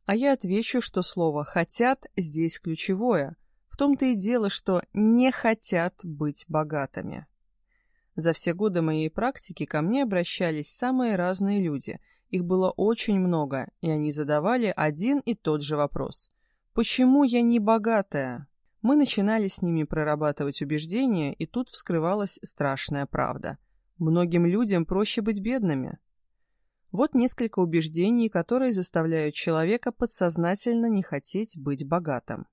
[SPEAKER 1] А я отвечу, что слово «хотят» здесь ключевое. В том-то и дело, что не хотят быть богатыми. За все годы моей практики ко мне обращались самые разные люди. Их было очень много, и они задавали один и тот же вопрос. «Почему я не богатая?» Мы начинали с ними прорабатывать убеждения, и тут вскрывалась страшная правда – Многим людям проще быть бедными. Вот несколько убеждений, которые заставляют человека подсознательно не хотеть быть богатым.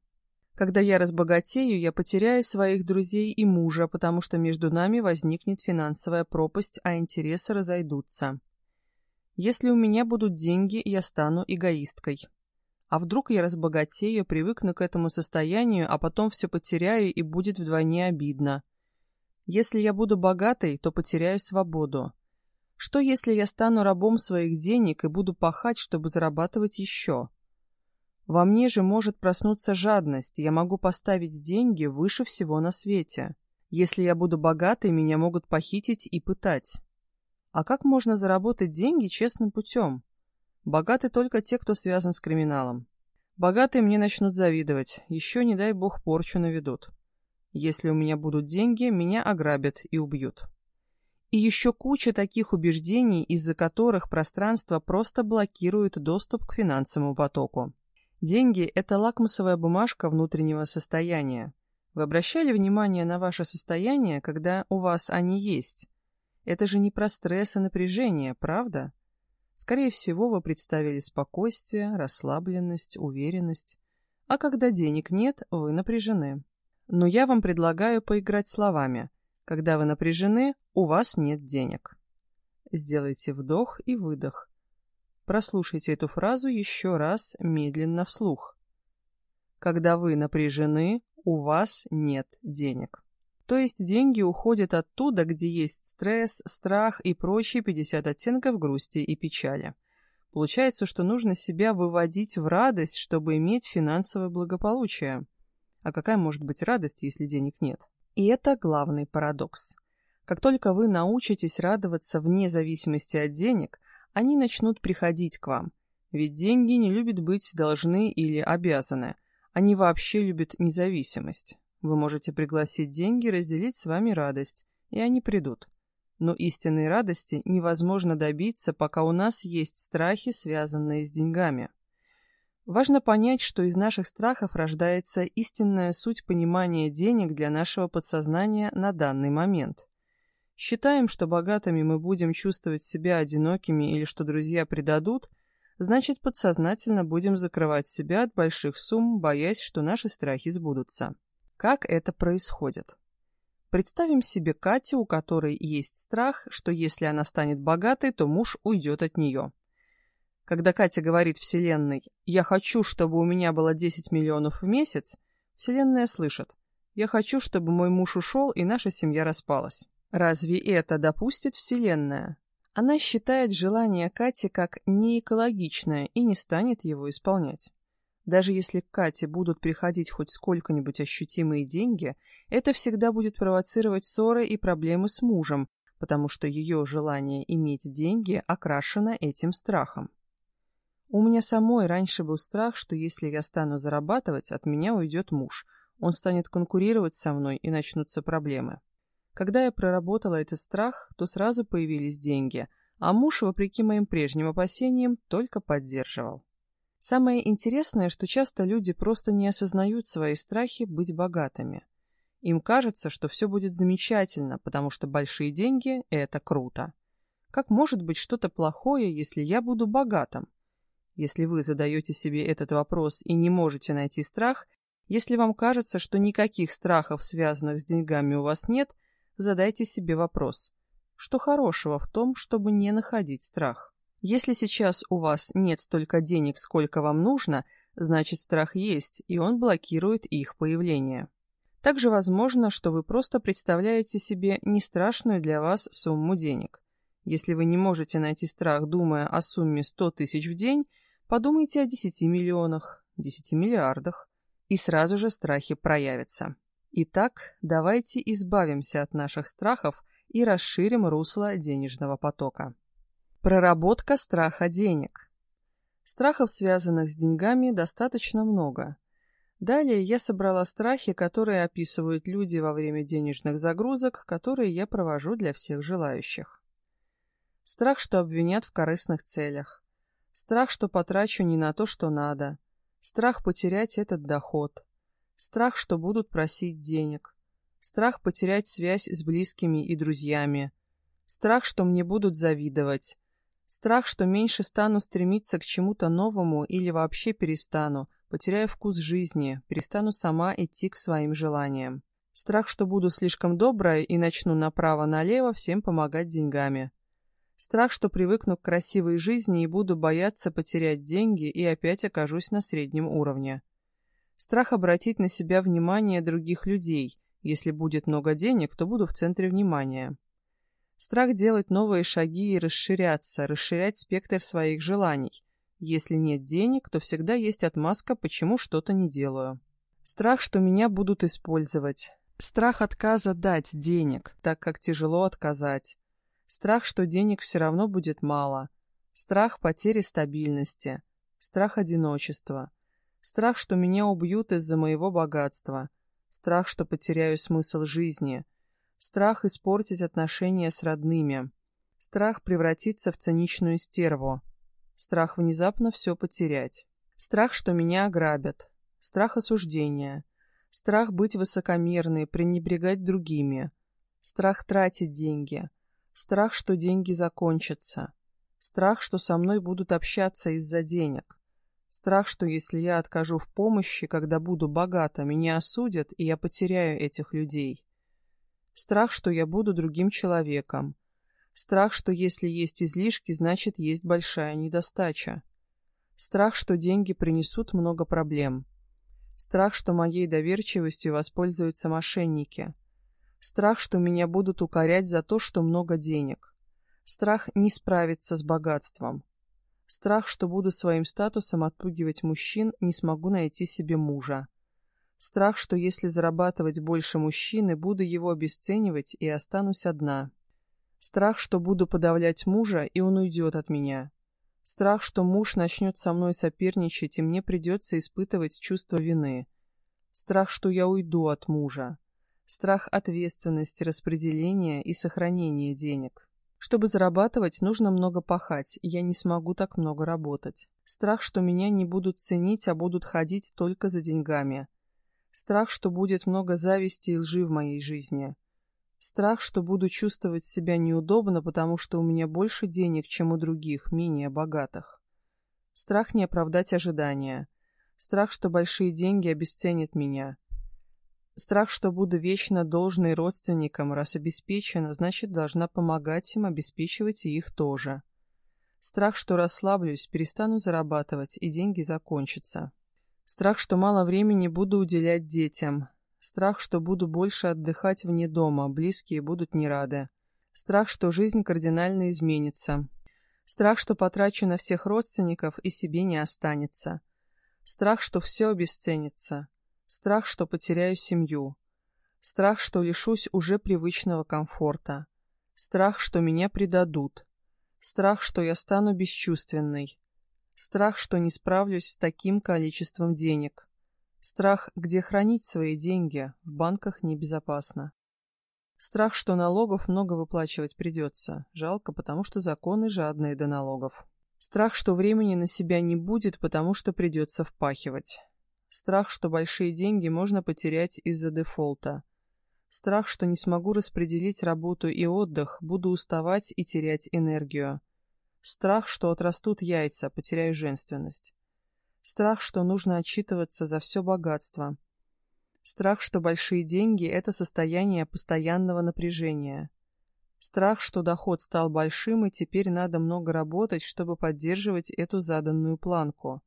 [SPEAKER 1] Когда я разбогатею, я потеряю своих друзей и мужа, потому что между нами возникнет финансовая пропасть, а интересы разойдутся. Если у меня будут деньги, я стану эгоисткой. А вдруг я разбогатею, привыкну к этому состоянию, а потом все потеряю и будет вдвойне обидно. Если я буду богатой, то потеряю свободу. Что, если я стану рабом своих денег и буду пахать, чтобы зарабатывать еще? Во мне же может проснуться жадность, я могу поставить деньги выше всего на свете. Если я буду богатой, меня могут похитить и пытать. А как можно заработать деньги честным путем? Богаты только те, кто связан с криминалом. Богатые мне начнут завидовать, еще, не дай бог, порчу наведут. Если у меня будут деньги, меня ограбят и убьют. И еще куча таких убеждений, из-за которых пространство просто блокирует доступ к финансовому потоку. Деньги – это лакмусовая бумажка внутреннего состояния. Вы обращали внимание на ваше состояние, когда у вас они есть? Это же не про стресс и напряжение, правда? Скорее всего, вы представили спокойствие, расслабленность, уверенность. а когда денег нет, вы напряжены. Но я вам предлагаю поиграть словами. Когда вы напряжены, у вас нет денег. Сделайте вдох и выдох. Прослушайте эту фразу еще раз медленно вслух. Когда вы напряжены, у вас нет денег. То есть деньги уходят оттуда, где есть стресс, страх и прочие 50 оттенков грусти и печали. Получается, что нужно себя выводить в радость, чтобы иметь финансовое благополучие. А какая может быть радость, если денег нет? И это главный парадокс. Как только вы научитесь радоваться вне зависимости от денег, они начнут приходить к вам. Ведь деньги не любят быть должны или обязаны. Они вообще любят независимость. Вы можете пригласить деньги разделить с вами радость, и они придут. Но истинной радости невозможно добиться, пока у нас есть страхи, связанные с деньгами. Важно понять, что из наших страхов рождается истинная суть понимания денег для нашего подсознания на данный момент. Считаем, что богатыми мы будем чувствовать себя одинокими или что друзья предадут, значит подсознательно будем закрывать себя от больших сумм, боясь, что наши страхи сбудутся. Как это происходит? Представим себе Катю, у которой есть страх, что если она станет богатой, то муж уйдет от нее. Когда Катя говорит Вселенной «Я хочу, чтобы у меня было 10 миллионов в месяц», Вселенная слышит «Я хочу, чтобы мой муж ушел и наша семья распалась». Разве это допустит Вселенная? Она считает желание Кати как неэкологичное и не станет его исполнять. Даже если к Кате будут приходить хоть сколько-нибудь ощутимые деньги, это всегда будет провоцировать ссоры и проблемы с мужем, потому что ее желание иметь деньги окрашено этим страхом. У меня самой раньше был страх, что если я стану зарабатывать, от меня уйдет муж. Он станет конкурировать со мной и начнутся проблемы. Когда я проработала этот страх, то сразу появились деньги, а муж, вопреки моим прежним опасениям, только поддерживал. Самое интересное, что часто люди просто не осознают свои страхи быть богатыми. Им кажется, что все будет замечательно, потому что большие деньги – это круто. Как может быть что-то плохое, если я буду богатым? Если вы задаете себе этот вопрос и не можете найти страх, если вам кажется, что никаких страхов, связанных с деньгами, у вас нет, задайте себе вопрос. Что хорошего в том, чтобы не находить страх? Если сейчас у вас нет столько денег, сколько вам нужно, значит страх есть, и он блокирует их появление. Также возможно, что вы просто представляете себе не страшную для вас сумму денег. Если вы не можете найти страх, думая о сумме 100 тысяч в день, подумайте о 10 миллионах, 10 миллиардах, и сразу же страхи проявятся. Итак, давайте избавимся от наших страхов и расширим русло денежного потока. Проработка страха денег. Страхов, связанных с деньгами, достаточно много. Далее я собрала страхи, которые описывают люди во время денежных загрузок, которые я провожу для всех желающих. Страх, что обвинят в корыстных целях. Страх, что потрачу не на то, что надо. Страх потерять этот доход. Страх, что будут просить денег. Страх потерять связь с близкими и друзьями. Страх, что мне будут завидовать. Страх, что меньше стану стремиться к чему-то новому или вообще перестану, потеряю вкус жизни, перестану сама идти к своим желаниям. Страх, что буду слишком добрая и начну направо-налево всем помогать деньгами. Страх, что привыкну к красивой жизни и буду бояться потерять деньги и опять окажусь на среднем уровне. Страх обратить на себя внимание других людей. Если будет много денег, то буду в центре внимания. Страх делать новые шаги и расширяться, расширять спектр своих желаний. Если нет денег, то всегда есть отмазка, почему что-то не делаю. Страх, что меня будут использовать. Страх отказа дать денег, так как тяжело отказать. Страх, что денег все равно будет мало. Страх потери стабильности. Страх одиночества. Страх, что меня убьют из-за моего богатства. Страх, что потеряю смысл жизни. Страх испортить отношения с родными. Страх превратиться в циничную стерву. Страх внезапно все потерять. Страх, что меня ограбят. Страх осуждения. Страх быть высокомерной, пренебрегать другими. Страх тратить деньги. Страх, что деньги закончатся. Страх, что со мной будут общаться из-за денег. Страх, что если я откажу в помощи, когда буду богата, меня осудят, и я потеряю этих людей. Страх, что я буду другим человеком. Страх, что если есть излишки, значит есть большая недостача. Страх, что деньги принесут много проблем. Страх, что моей доверчивостью воспользуются мошенники. Страх, что меня будут укорять за то, что много денег. Страх не справиться с богатством. Страх, что буду своим статусом отпугивать мужчин, не смогу найти себе мужа. Страх, что если зарабатывать больше мужчины, буду его обесценивать и останусь одна. Страх, что буду подавлять мужа, и он уйдет от меня. Страх, что муж начнет со мной соперничать, и мне придется испытывать чувство вины. Страх, что я уйду от мужа. Страх ответственности, распределения и сохранения денег. Чтобы зарабатывать, нужно много пахать, я не смогу так много работать. Страх, что меня не будут ценить, а будут ходить только за деньгами. Страх, что будет много зависти и лжи в моей жизни. Страх, что буду чувствовать себя неудобно, потому что у меня больше денег, чем у других, менее богатых. Страх не оправдать ожидания. Страх, что большие деньги обесценят меня. Страх, что буду вечно должной родственникам, раз обеспечена, значит, должна помогать им, обеспечивать и их тоже. Страх, что расслаблюсь, перестану зарабатывать, и деньги закончатся. Страх, что мало времени буду уделять детям. Страх, что буду больше отдыхать вне дома, близкие будут не рады. Страх, что жизнь кардинально изменится. Страх, что потрачу на всех родственников и себе не останется. Страх, что все обесценится. Страх, что потеряю семью. Страх, что лишусь уже привычного комфорта. Страх, что меня предадут. Страх, что я стану бесчувственной. Страх, что не справлюсь с таким количеством денег. Страх, где хранить свои деньги, в банках небезопасно. Страх, что налогов много выплачивать придется. Жалко, потому что законы жадные до налогов. Страх, что времени на себя не будет, потому что придется впахивать. Страх, что большие деньги можно потерять из-за дефолта. Страх, что не смогу распределить работу и отдых, буду уставать и терять энергию. Страх, что отрастут яйца, потеряю женственность. Страх, что нужно отчитываться за все богатство. Страх, что большие деньги – это состояние постоянного напряжения. Страх, что доход стал большим, и теперь надо много работать, чтобы поддерживать эту заданную планку.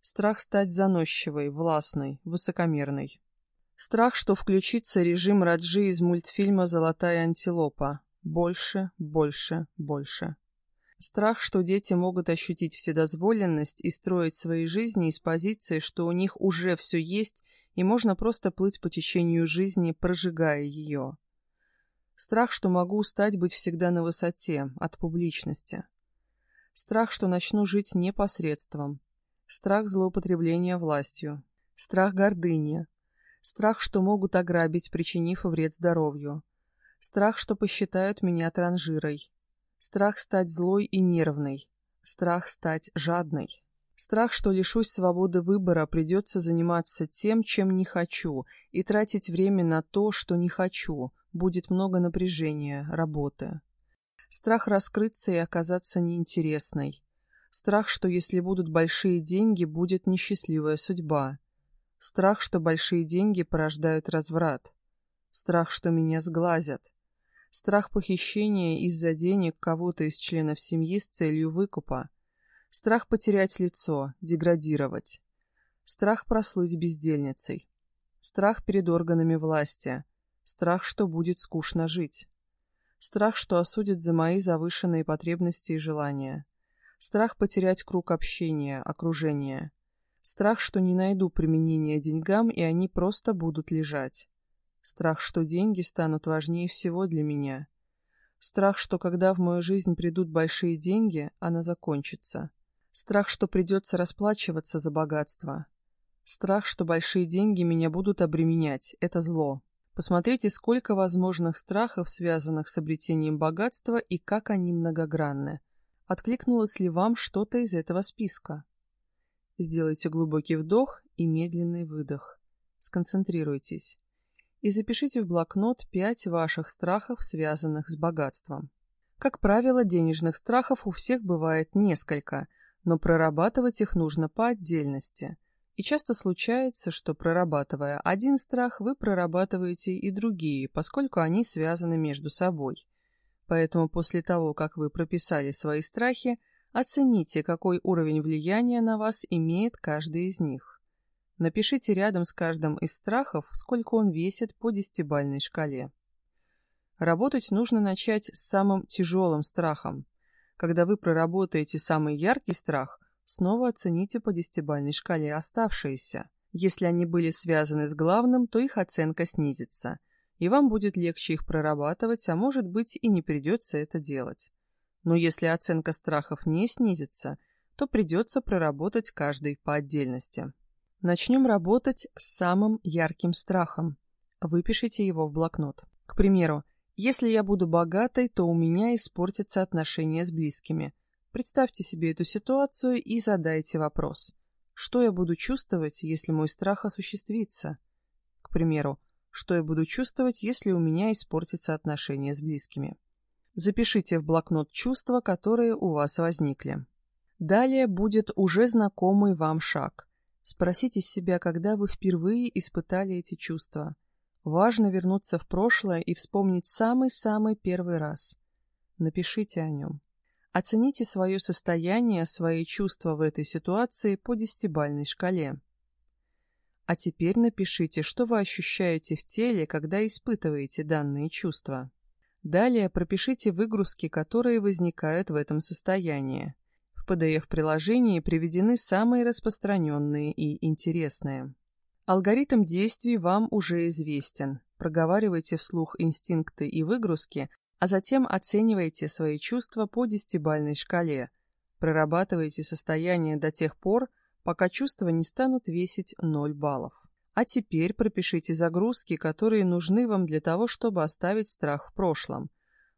[SPEAKER 1] Страх стать заносчивой, властной, высокомерной. Страх, что включится режим Раджи из мультфильма «Золотая антилопа». Больше, больше, больше. Страх, что дети могут ощутить вседозволенность и строить свои жизни из позиции, что у них уже все есть, и можно просто плыть по течению жизни, прожигая ее. Страх, что могу устать быть всегда на высоте, от публичности. Страх, что начну жить непосредством. Страх злоупотребления властью. Страх гордыни. Страх, что могут ограбить, причинив вред здоровью. Страх, что посчитают меня транжирой. Страх стать злой и нервной. Страх стать жадной. Страх, что лишусь свободы выбора, придется заниматься тем, чем не хочу, и тратить время на то, что не хочу. Будет много напряжения, работы. Страх раскрыться и оказаться неинтересной. Страх, что если будут большие деньги, будет несчастливая судьба. Страх, что большие деньги порождают разврат. Страх, что меня сглазят. Страх похищения из-за денег кого-то из членов семьи с целью выкупа. Страх потерять лицо, деградировать. Страх прослыть бездельницей. Страх перед органами власти. Страх, что будет скучно жить. Страх, что осудят за мои завышенные потребности и желания. Страх потерять круг общения, окружения. Страх, что не найду применения деньгам, и они просто будут лежать. Страх, что деньги станут важнее всего для меня. Страх, что когда в мою жизнь придут большие деньги, она закончится. Страх, что придется расплачиваться за богатство. Страх, что большие деньги меня будут обременять. Это зло. Посмотрите, сколько возможных страхов, связанных с обретением богатства, и как они многогранны. Откликнулось ли вам что-то из этого списка? Сделайте глубокий вдох и медленный выдох. Сконцентрируйтесь и запишите в блокнот пять ваших страхов, связанных с богатством. Как правило, денежных страхов у всех бывает несколько, Но прорабатывать их нужно по отдельности. И часто случается, что прорабатывая один страх, вы прорабатываете и другие, поскольку они связаны между собой. Поэтому после того, как вы прописали свои страхи, оцените, какой уровень влияния на вас имеет каждый из них. Напишите рядом с каждым из страхов, сколько он весит по десятибальной шкале. Работать нужно начать с самым тяжелым страхом. Когда вы проработаете самый яркий страх, снова оцените по десятибальной шкале оставшиеся. Если они были связаны с главным, то их оценка снизится, и вам будет легче их прорабатывать, а может быть и не придется это делать. Но если оценка страхов не снизится, то придется проработать каждый по отдельности. Начнем работать с самым ярким страхом. Выпишите его в блокнот. К примеру, если я буду богатой, то у меня испортятся отношения с близкими. Представьте себе эту ситуацию и задайте вопрос. Что я буду чувствовать, если мой страх осуществится? К примеру, что я буду чувствовать, если у меня испортятся отношения с близкими? Запишите в блокнот чувства, которые у вас возникли. Далее будет уже знакомый вам шаг. Спросите себя, когда вы впервые испытали эти чувства. Важно вернуться в прошлое и вспомнить самый-самый первый раз. Напишите о нем. Оцените свое состояние, свои чувства в этой ситуации по десятибальной шкале. А теперь напишите, что вы ощущаете в теле, когда испытываете данные чувства. Далее пропишите выгрузки, которые возникают в этом состоянии. В PDF-приложении приведены самые распространенные и интересные. Алгоритм действий вам уже известен. Проговаривайте вслух инстинкты и выгрузки, а затем оценивайте свои чувства по десятибальной шкале. Прорабатывайте состояние до тех пор, пока чувства не станут весить 0 баллов. А теперь пропишите загрузки, которые нужны вам для того, чтобы оставить страх в прошлом.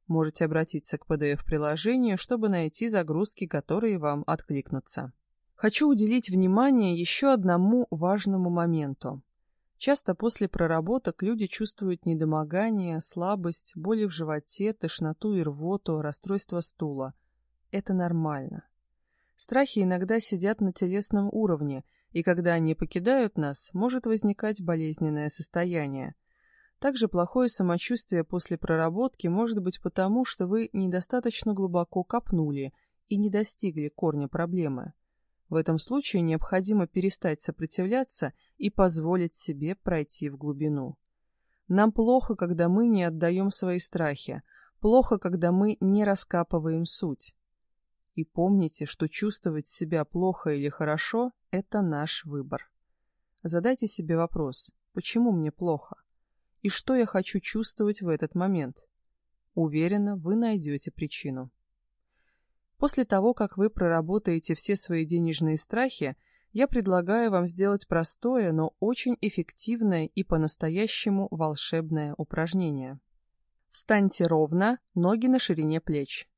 [SPEAKER 1] Можете обратиться к PDF-приложению, чтобы найти загрузки, которые вам откликнутся. Хочу уделить внимание еще одному важному моменту. Часто после проработок люди чувствуют недомогание, слабость, боли в животе, тошноту и рвоту, расстройство стула. Это нормально. Страхи иногда сидят на телесном уровне, и когда они покидают нас, может возникать болезненное состояние. Также плохое самочувствие после проработки может быть потому, что вы недостаточно глубоко копнули и не достигли корня проблемы. В этом случае необходимо перестать сопротивляться и позволить себе пройти в глубину. Нам плохо, когда мы не отдаем свои страхи, плохо, когда мы не раскапываем суть. И помните, что чувствовать себя плохо или хорошо – это наш выбор. Задайте себе вопрос, почему мне плохо? И что я хочу чувствовать в этот момент? Уверена, вы найдете причину. После того, как вы проработаете все свои денежные страхи, я предлагаю вам сделать простое, но очень эффективное и по-настоящему волшебное упражнение. Встаньте ровно, ноги на ширине плеч.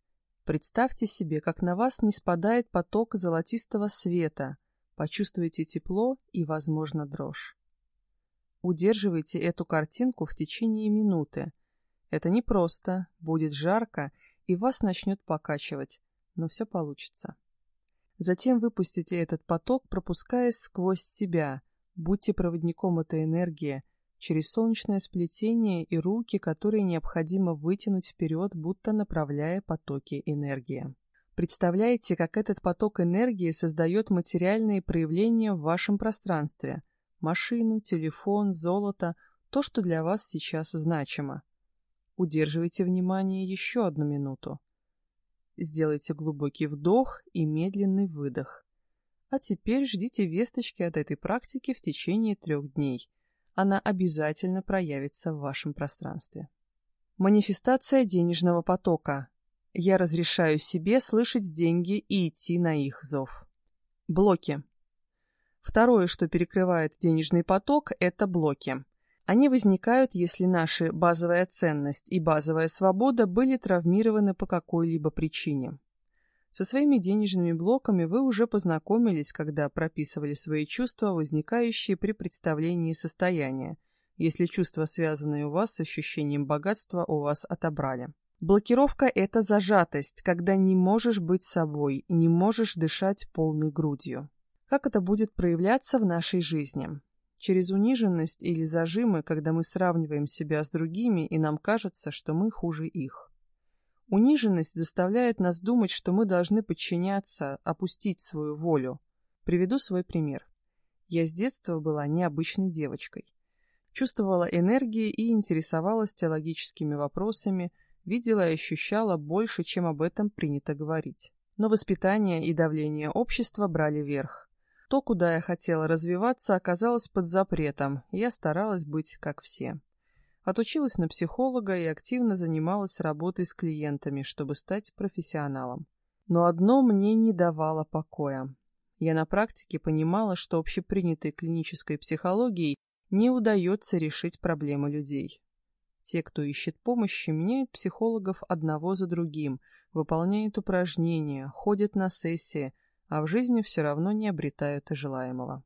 [SPEAKER 1] Представьте себе, как на вас не спадает поток золотистого света. Почувствуйте тепло и, возможно, дрожь. Удерживайте эту картинку в течение минуты. Это непросто, будет жарко, и вас начнет покачивать но все получится. Затем выпустите этот поток, пропуская сквозь себя. Будьте проводником этой энергии, через солнечное сплетение и руки, которые необходимо вытянуть вперед, будто направляя потоки энергии. Представляете, как этот поток энергии создает материальные проявления в вашем пространстве. Машину, телефон, золото, то, что для вас сейчас значимо. Удерживайте внимание еще одну минуту. Сделайте глубокий вдох и медленный выдох. А теперь ждите весточки от этой практики в течение трех дней. Она обязательно проявится в вашем пространстве. Манифестация денежного потока. Я разрешаю себе слышать деньги и идти на их зов. Блоки. Второе, что перекрывает денежный поток, это блоки. Они возникают, если наши базовая ценность и базовая свобода были травмированы по какой-либо причине. Со своими денежными блоками вы уже познакомились, когда прописывали свои чувства, возникающие при представлении состояния, если чувства, связанные у вас с ощущением богатства, у вас отобрали. Блокировка – это зажатость, когда не можешь быть собой, не можешь дышать полной грудью. Как это будет проявляться в нашей жизни? Через униженность или зажимы, когда мы сравниваем себя с другими, и нам кажется, что мы хуже их. Униженность заставляет нас думать, что мы должны подчиняться, опустить свою волю. Приведу свой пример. Я с детства была необычной девочкой. Чувствовала энергии и интересовалась теологическими вопросами – видела и ощущала больше, чем об этом принято говорить. Но воспитание и давление общества брали верх. То, куда я хотела развиваться, оказалось под запретом, я старалась быть как все. Отучилась на психолога и активно занималась работой с клиентами, чтобы стать профессионалом. Но одно мне не давало покоя. Я на практике понимала, что общепринятой клинической психологией не удается решить проблемы людей. Те, кто ищет помощи, меняют психологов одного за другим, выполняют упражнения, ходят на сессии, а в жизни все равно не обретают желаемого.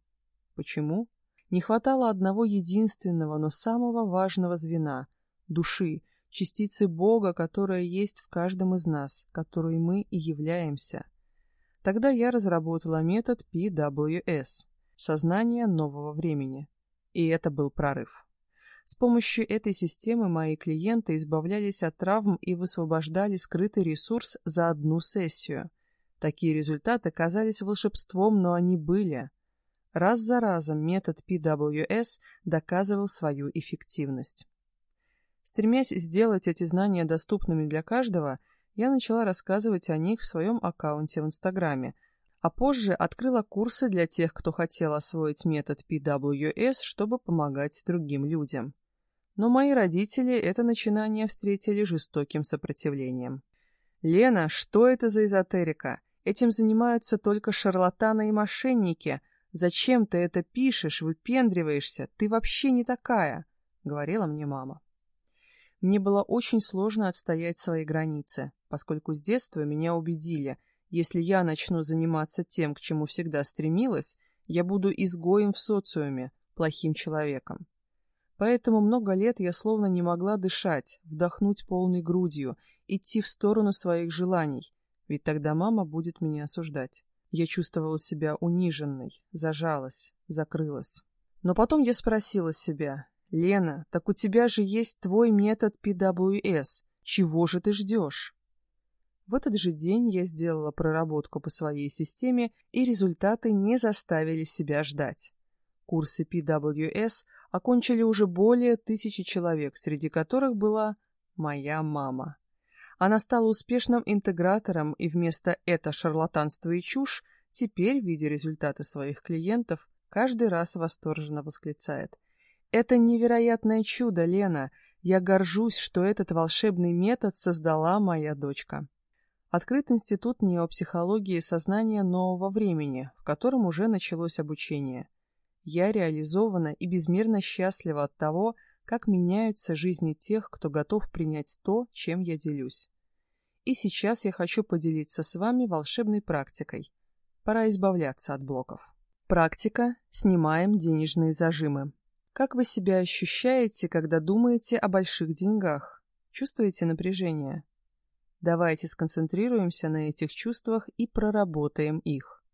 [SPEAKER 1] Почему? Не хватало одного единственного, но самого важного звена – души, частицы Бога, которая есть в каждом из нас, которой мы и являемся. Тогда я разработала метод PWS – сознание нового времени. И это был прорыв. С помощью этой системы мои клиенты избавлялись от травм и высвобождали скрытый ресурс за одну сессию. Такие результаты казались волшебством, но они были. Раз за разом метод PWS доказывал свою эффективность. Стремясь сделать эти знания доступными для каждого, я начала рассказывать о них в своем аккаунте в Инстаграме, а позже открыла курсы для тех, кто хотел освоить метод PWS, чтобы помогать другим людям. Но мои родители это начинание встретили жестоким сопротивлением. «Лена, что это за эзотерика? Этим занимаются только шарлатаны и мошенники. Зачем ты это пишешь, выпендриваешься? Ты вообще не такая!» — говорила мне мама. Мне было очень сложно отстоять свои границы, поскольку с детства меня убедили — если я начну заниматься тем, к чему всегда стремилась, я буду изгоем в социуме, плохим человеком. Поэтому много лет я словно не могла дышать, вдохнуть полной грудью, идти в сторону своих желаний, ведь тогда мама будет меня осуждать. Я чувствовала себя униженной, зажалась, закрылась. Но потом я спросила себя, «Лена, так у тебя же есть твой метод PWS, чего же ты ждешь?» В этот же день я сделала проработку по своей системе, и результаты не заставили себя ждать. Курсы PWS окончили уже более тысячи человек, среди которых была моя мама. Она стала успешным интегратором, и вместо «это шарлатанство и чушь» теперь, видя результаты своих клиентов, каждый раз восторженно восклицает. «Это невероятное чудо, Лена! Я горжусь, что этот волшебный метод создала моя дочка» открыт Институт неопсихологии сознания нового времени, в котором уже началось обучение. Я реализована и безмерно счастлива от того, как меняются жизни тех, кто готов принять то, чем я делюсь. И сейчас я хочу поделиться с вами волшебной практикой. Пора избавляться от блоков. Практика «Снимаем денежные зажимы». Как вы себя ощущаете, когда думаете о больших деньгах? Чувствуете напряжение? Давайте сконцентрируемся на этих чувствах и проработаем их.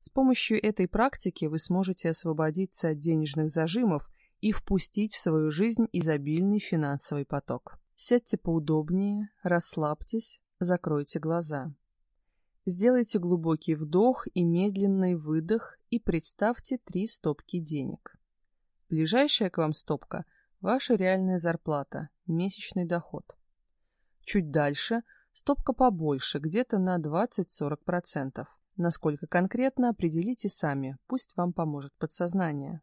[SPEAKER 1] С помощью этой практики вы сможете освободиться от денежных зажимов и впустить в свою жизнь изобильный финансовый поток. Сядьте поудобнее, расслабьтесь, закройте глаза. Сделайте глубокий вдох и медленный выдох и представьте три стопки денег. Ближайшая к вам стопка – ваша реальная зарплата, месячный доход. Чуть дальше стопка побольше, где-то на 20-40%. Насколько конкретно, определите сами, пусть вам поможет подсознание.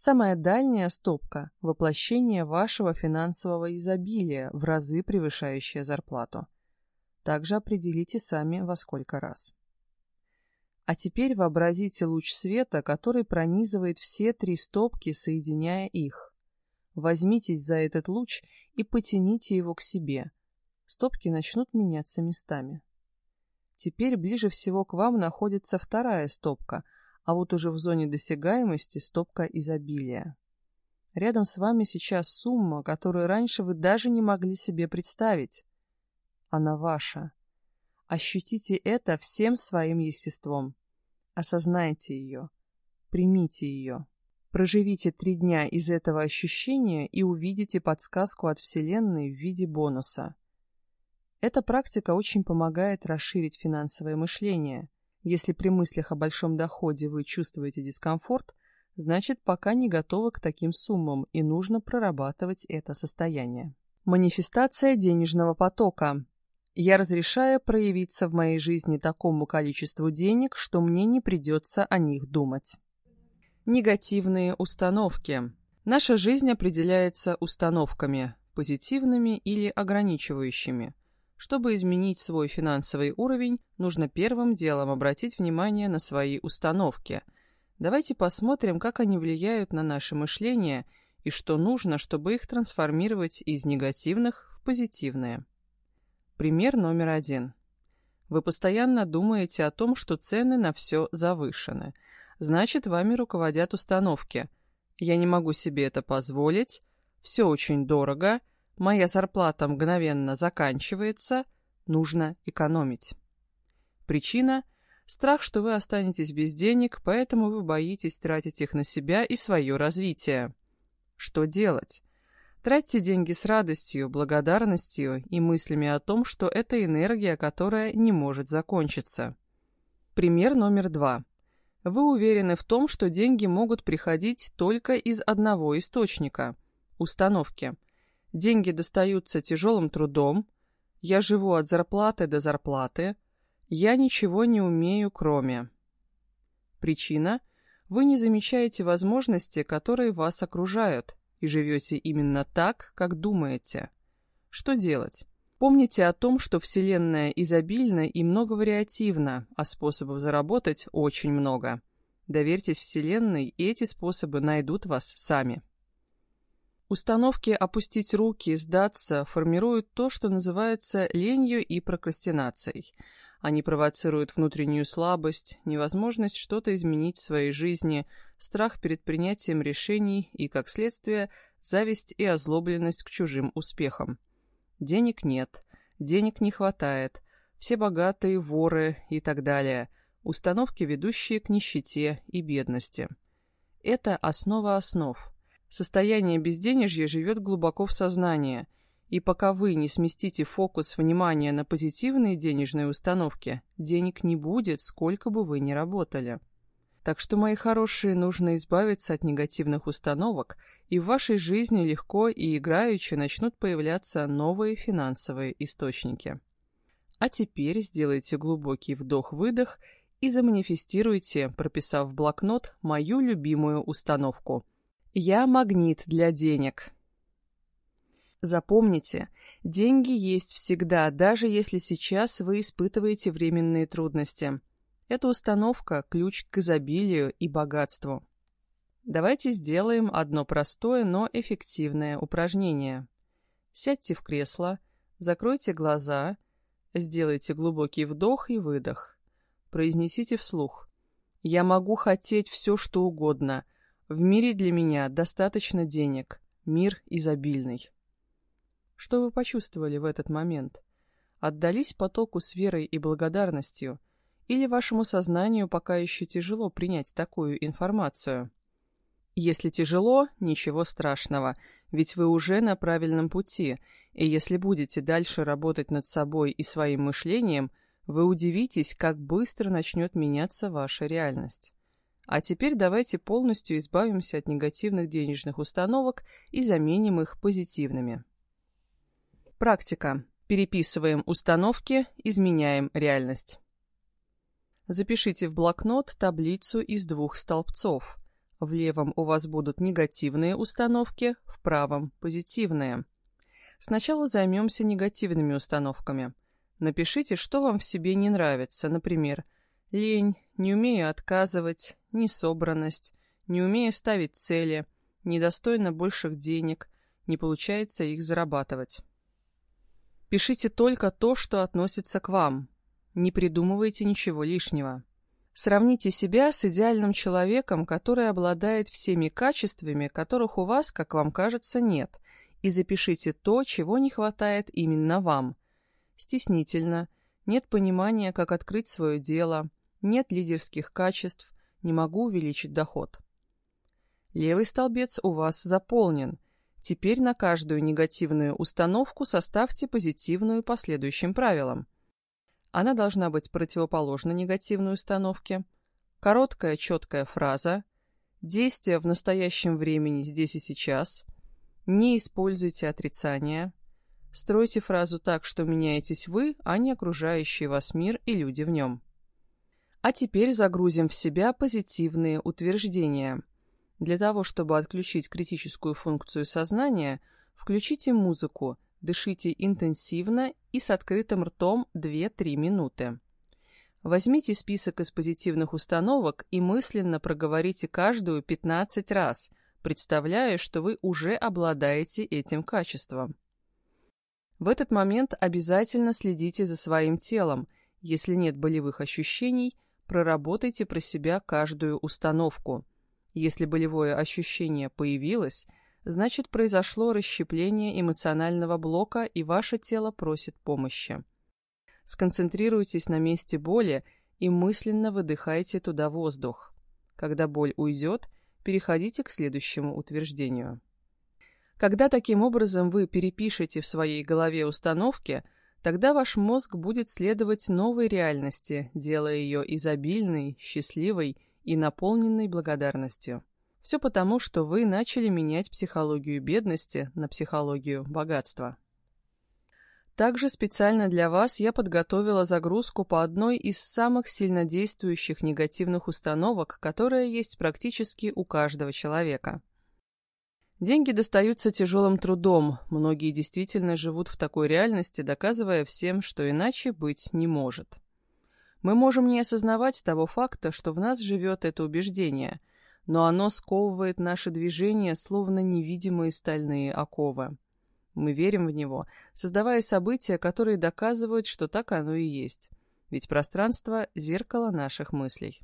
[SPEAKER 1] Самая дальняя стопка – воплощение вашего финансового изобилия, в разы превышающее зарплату. Также определите сами, во сколько раз. А теперь вообразите луч света, который пронизывает все три стопки, соединяя их. Возьмитесь за этот луч и потяните его к себе. Стопки начнут меняться местами. Теперь ближе всего к вам находится вторая стопка, а вот уже в зоне досягаемости стопка изобилия. Рядом с вами сейчас сумма, которую раньше вы даже не могли себе представить. Она ваша. Ощутите это всем своим естеством. Осознайте ее. Примите ее. Проживите три дня из этого ощущения и увидите подсказку от Вселенной в виде бонуса. Эта практика очень помогает расширить финансовое мышление. Если при мыслях о большом доходе вы чувствуете дискомфорт, значит пока не готовы к таким суммам и нужно прорабатывать это состояние. Манифестация денежного потока. Я разрешаю проявиться в моей жизни такому количеству денег, что мне не придется о них думать. Негативные установки. Наша жизнь определяется установками, позитивными или ограничивающими. Чтобы изменить свой финансовый уровень, нужно первым делом обратить внимание на свои установки – Давайте посмотрим, как они влияют на наше мышление и что нужно, чтобы их трансформировать из негативных в позитивные. Пример номер один. Вы постоянно думаете о том, что цены на все завышены. Значит, вами руководят установки. Я не могу себе это позволить, все очень дорого, моя зарплата мгновенно заканчивается, нужно экономить. Причина – Страх, что вы останетесь без денег, поэтому вы боитесь тратить их на себя и свое развитие. Что делать? Тратьте деньги с радостью, благодарностью и мыслями о том, что это энергия, которая не может закончиться. Пример номер два. Вы уверены в том, что деньги могут приходить только из одного источника – установки. Деньги достаются тяжелым трудом, я живу от зарплаты до зарплаты – я ничего не умею, кроме. Причина – вы не замечаете возможности, которые вас окружают, и живете именно так, как думаете. Что делать? Помните о том, что Вселенная изобильна и многовариативна, а способов заработать очень много. Доверьтесь Вселенной, и эти способы найдут вас сами. Установки «опустить руки», «сдаться» формируют то, что называется ленью и прокрастинацией – они провоцируют внутреннюю слабость, невозможность что-то изменить в своей жизни, страх перед принятием решений и, как следствие, зависть и озлобленность к чужим успехам. Денег нет, денег не хватает, все богатые воры и так далее. Установки, ведущие к нищете и бедности. Это основа основ. Состояние безденежья живет глубоко в сознании – и пока вы не сместите фокус внимания на позитивные денежные установки, денег не будет, сколько бы вы ни работали. Так что, мои хорошие, нужно избавиться от негативных установок, и в вашей жизни легко и играючи начнут появляться новые финансовые источники. А теперь сделайте глубокий вдох-выдох и заманифестируйте, прописав в блокнот мою любимую установку. «Я магнит для денег». Запомните, деньги есть всегда, даже если сейчас вы испытываете временные трудности. Эта установка – ключ к изобилию и богатству. Давайте сделаем одно простое, но эффективное упражнение. Сядьте в кресло, закройте глаза, сделайте глубокий вдох и выдох. Произнесите вслух. «Я могу хотеть все, что угодно. В мире для меня достаточно денег. Мир изобильный». Что вы почувствовали в этот момент? Отдались потоку с верой и благодарностью? Или вашему сознанию пока еще тяжело принять такую информацию? Если тяжело, ничего страшного, ведь вы уже на правильном пути, и если будете дальше работать над собой и своим мышлением, вы удивитесь, как быстро начнет меняться ваша реальность. А теперь давайте полностью избавимся от негативных денежных установок и заменим их позитивными. Практика. Переписываем установки, изменяем реальность. Запишите в блокнот таблицу из двух столбцов. В левом у вас будут негативные установки, в правом – позитивные. Сначала займемся негативными установками. Напишите, что вам в себе не нравится, например, лень, не умею отказывать, несобранность, не умею ставить цели, недостойно больших денег, не получается их зарабатывать. Пишите только то, что относится к вам. Не придумывайте ничего лишнего. Сравните себя с идеальным человеком, который обладает всеми качествами, которых у вас, как вам кажется, нет, и запишите то, чего не хватает именно вам. Стеснительно, нет понимания, как открыть свое дело, нет лидерских качеств, не могу увеличить доход. Левый столбец у вас заполнен. Теперь на каждую негативную установку составьте позитивную по следующим правилам. Она должна быть противоположна негативной установке. Короткая, четкая фраза. Действие в настоящем времени здесь и сейчас. Не используйте отрицания. Стройте фразу так, что меняетесь вы, а не окружающий вас мир и люди в нем. А теперь загрузим в себя позитивные утверждения. Для того, чтобы отключить критическую функцию сознания, включите музыку – Дышите интенсивно и с открытым ртом 2-3 минуты. Возьмите список из позитивных установок и мысленно проговорите каждую 15 раз, представляя, что вы уже обладаете этим качеством. В этот момент обязательно следите за своим телом. Если нет болевых ощущений, проработайте про себя каждую установку. Если болевое ощущение появилось – значит произошло расщепление эмоционального блока и ваше тело просит помощи. Сконцентрируйтесь на месте боли и мысленно выдыхайте туда воздух. Когда боль уйдет, переходите к следующему утверждению. Когда таким образом вы перепишете в своей голове установки, тогда ваш мозг будет следовать новой реальности, делая ее изобильной, счастливой и наполненной благодарностью. Все потому, что вы начали менять психологию бедности на психологию богатства. Также специально для вас я подготовила загрузку по одной из самых сильнодействующих негативных установок, которая есть практически у каждого человека. Деньги достаются тяжелым трудом, многие действительно живут в такой реальности, доказывая всем, что иначе быть не может. Мы можем не осознавать того факта, что в нас живет это убеждение, но оно сковывает наше движение, словно невидимые стальные оковы. Мы верим в него, создавая события, которые доказывают, что так оно и есть. Ведь пространство – зеркало наших мыслей.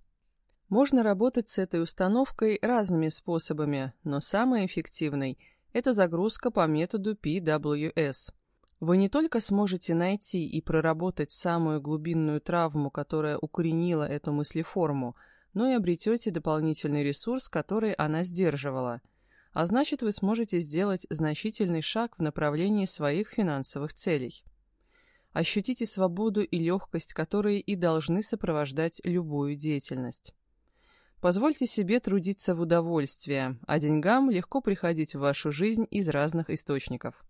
[SPEAKER 1] Можно работать с этой установкой разными способами, но самый эффективный – это загрузка по методу PWS. Вы не только сможете найти и проработать самую глубинную травму, которая укоренила эту мыслеформу – но и обретете дополнительный ресурс, который она сдерживала. А значит, вы сможете сделать значительный шаг в направлении своих финансовых целей. Ощутите свободу и легкость, которые и должны сопровождать любую деятельность. Позвольте себе трудиться в удовольствие, а деньгам легко приходить в вашу жизнь из разных источников.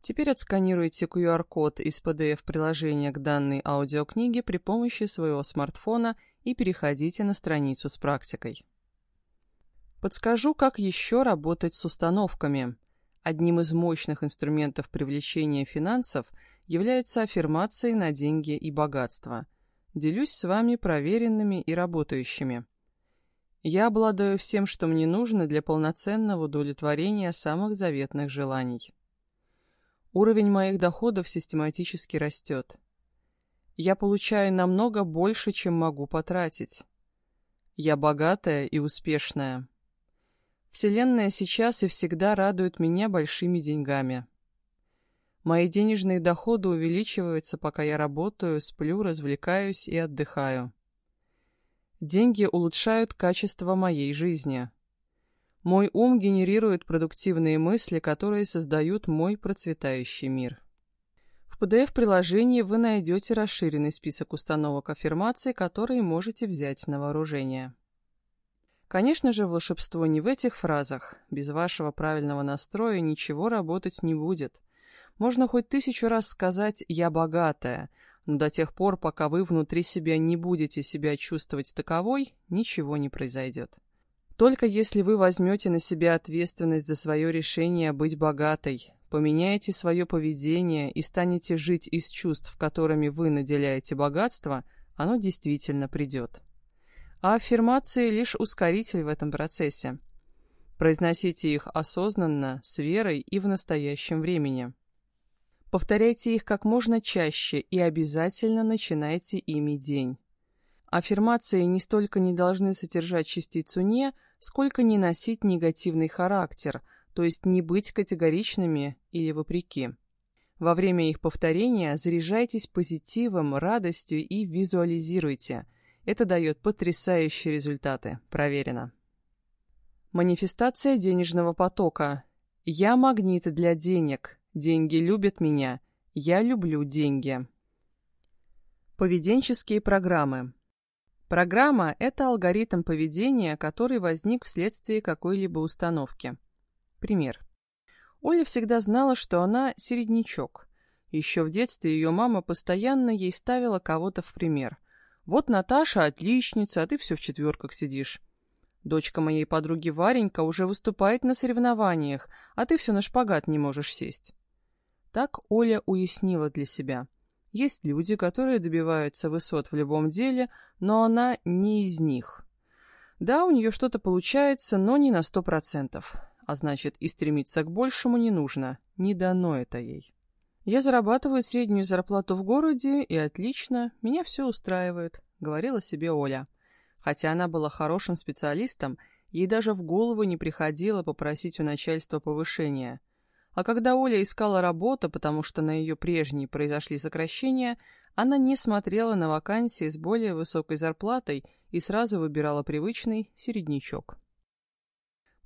[SPEAKER 1] Теперь отсканируйте QR-код из PDF-приложения к данной аудиокниге при помощи своего смартфона и переходите на страницу с практикой. Подскажу, как еще работать с установками. Одним из мощных инструментов привлечения финансов является аффирмации на деньги и богатство. Делюсь с вами проверенными и работающими. Я обладаю всем, что мне нужно для полноценного удовлетворения самых заветных желаний. Уровень моих доходов систематически растет. Я получаю намного больше, чем могу потратить. Я богатая и успешная. Вселенная сейчас и всегда радует меня большими деньгами. Мои денежные доходы увеличиваются, пока я работаю, сплю, развлекаюсь и отдыхаю. Деньги улучшают качество моей жизни. Мой ум генерирует продуктивные мысли, которые создают мой процветающий мир. В PDF-приложении вы найдете расширенный список установок аффирмаций, которые можете взять на вооружение. Конечно же, волшебство не в этих фразах. Без вашего правильного настроя ничего работать не будет. Можно хоть тысячу раз сказать «я богатая», но до тех пор, пока вы внутри себя не будете себя чувствовать таковой, ничего не произойдет. Только если вы возьмете на себя ответственность за свое решение быть богатой, поменяете свое поведение и станете жить из чувств, которыми вы наделяете богатство, оно действительно придет. А аффирмации лишь ускоритель в этом процессе. Произносите их осознанно, с верой и в настоящем времени. Повторяйте их как можно чаще и обязательно начинайте ими день. Аффирмации не столько не должны содержать частицу «не», сколько не носить негативный характер, то есть не быть категоричными или вопреки. Во время их повторения заряжайтесь позитивом, радостью и визуализируйте. Это дает потрясающие результаты. Проверено. Манифестация денежного потока. Я магнит для денег. Деньги любят меня. Я люблю деньги. Поведенческие программы. Программа – это алгоритм поведения, который возник вследствие какой-либо установки. Пример. Оля всегда знала, что она середнячок. Еще в детстве ее мама постоянно ей ставила кого-то в пример. «Вот Наташа отличница, а ты все в четверках сидишь». Дочка моей подруги Варенька уже выступает на соревнованиях, а ты все на шпагат не можешь сесть. Так Оля уяснила для себя. Есть люди, которые добиваются высот в любом деле, но она не из них. Да, у нее что-то получается, но не на сто процентов. А значит, и стремиться к большему не нужно. Не дано это ей. Я зарабатываю среднюю зарплату в городе, и отлично, меня все устраивает, говорила себе Оля. Хотя она была хорошим специалистом, ей даже в голову не приходило попросить у начальства повышения. А когда Оля искала работу, потому что на ее прежней произошли сокращения, она не смотрела на вакансии с более высокой зарплатой и сразу выбирала привычный середнячок.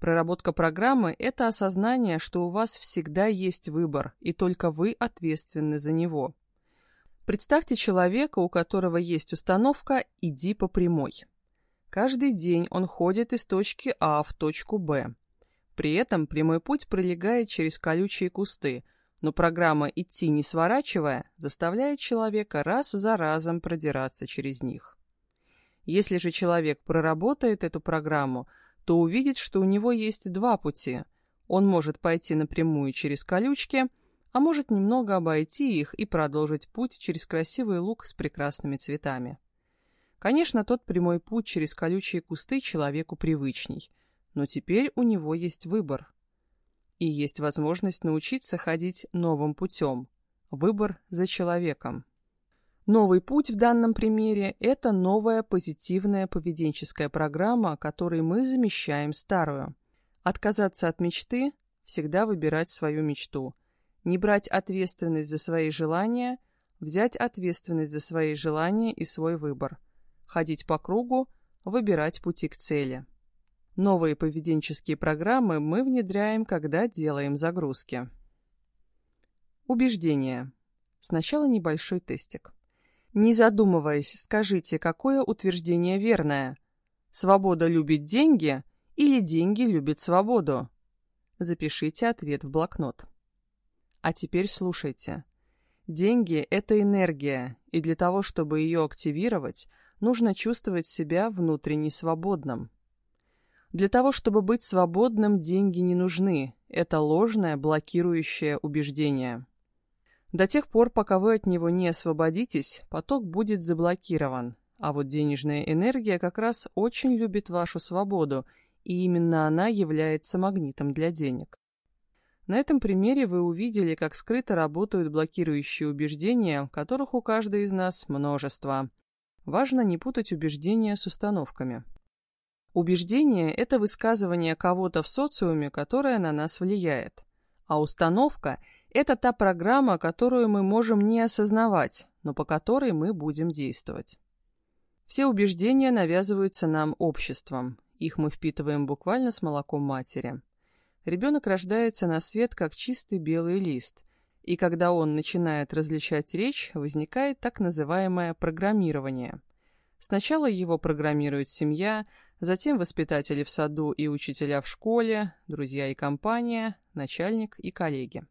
[SPEAKER 1] Проработка программы – это осознание, что у вас всегда есть выбор, и только вы ответственны за него. Представьте человека, у которого есть установка «иди по прямой». Каждый день он ходит из точки А в точку Б. При этом прямой путь пролегает через колючие кусты, но программа «идти не сворачивая» заставляет человека раз за разом продираться через них. Если же человек проработает эту программу, то увидит, что у него есть два пути. Он может пойти напрямую через колючки, а может немного обойти их и продолжить путь через красивый луг с прекрасными цветами. Конечно, тот прямой путь через колючие кусты человеку привычней – но теперь у него есть выбор. И есть возможность научиться ходить новым путем. Выбор за человеком. Новый путь в данном примере – это новая позитивная поведенческая программа, которой мы замещаем старую. Отказаться от мечты – всегда выбирать свою мечту. Не брать ответственность за свои желания – взять ответственность за свои желания и свой выбор. Ходить по кругу – выбирать пути к цели. Новые поведенческие программы мы внедряем, когда делаем загрузки. Убеждение. Сначала небольшой тестик. Не задумываясь, скажите, какое утверждение верное. Свобода любит деньги или деньги любят свободу? Запишите ответ в блокнот. А теперь слушайте. Деньги – это энергия, и для того, чтобы ее активировать, нужно чувствовать себя внутренне свободным. Для того, чтобы быть свободным, деньги не нужны. Это ложное, блокирующее убеждение. До тех пор, пока вы от него не освободитесь, поток будет заблокирован. А вот денежная энергия как раз очень любит вашу свободу, и именно она является магнитом для денег. На этом примере вы увидели, как скрыто работают блокирующие убеждения, которых у каждой из нас множество. Важно не путать убеждения с установками. Убеждение – это высказывание кого-то в социуме, которое на нас влияет. А установка – это та программа, которую мы можем не осознавать, но по которой мы будем действовать. Все убеждения навязываются нам обществом. Их мы впитываем буквально с молоком матери. Ребенок рождается на свет как чистый белый лист, и когда он начинает различать речь, возникает так называемое программирование. Сначала его программирует семья – затем воспитатели в саду и учителя в школе, друзья и компания, начальник и коллеги.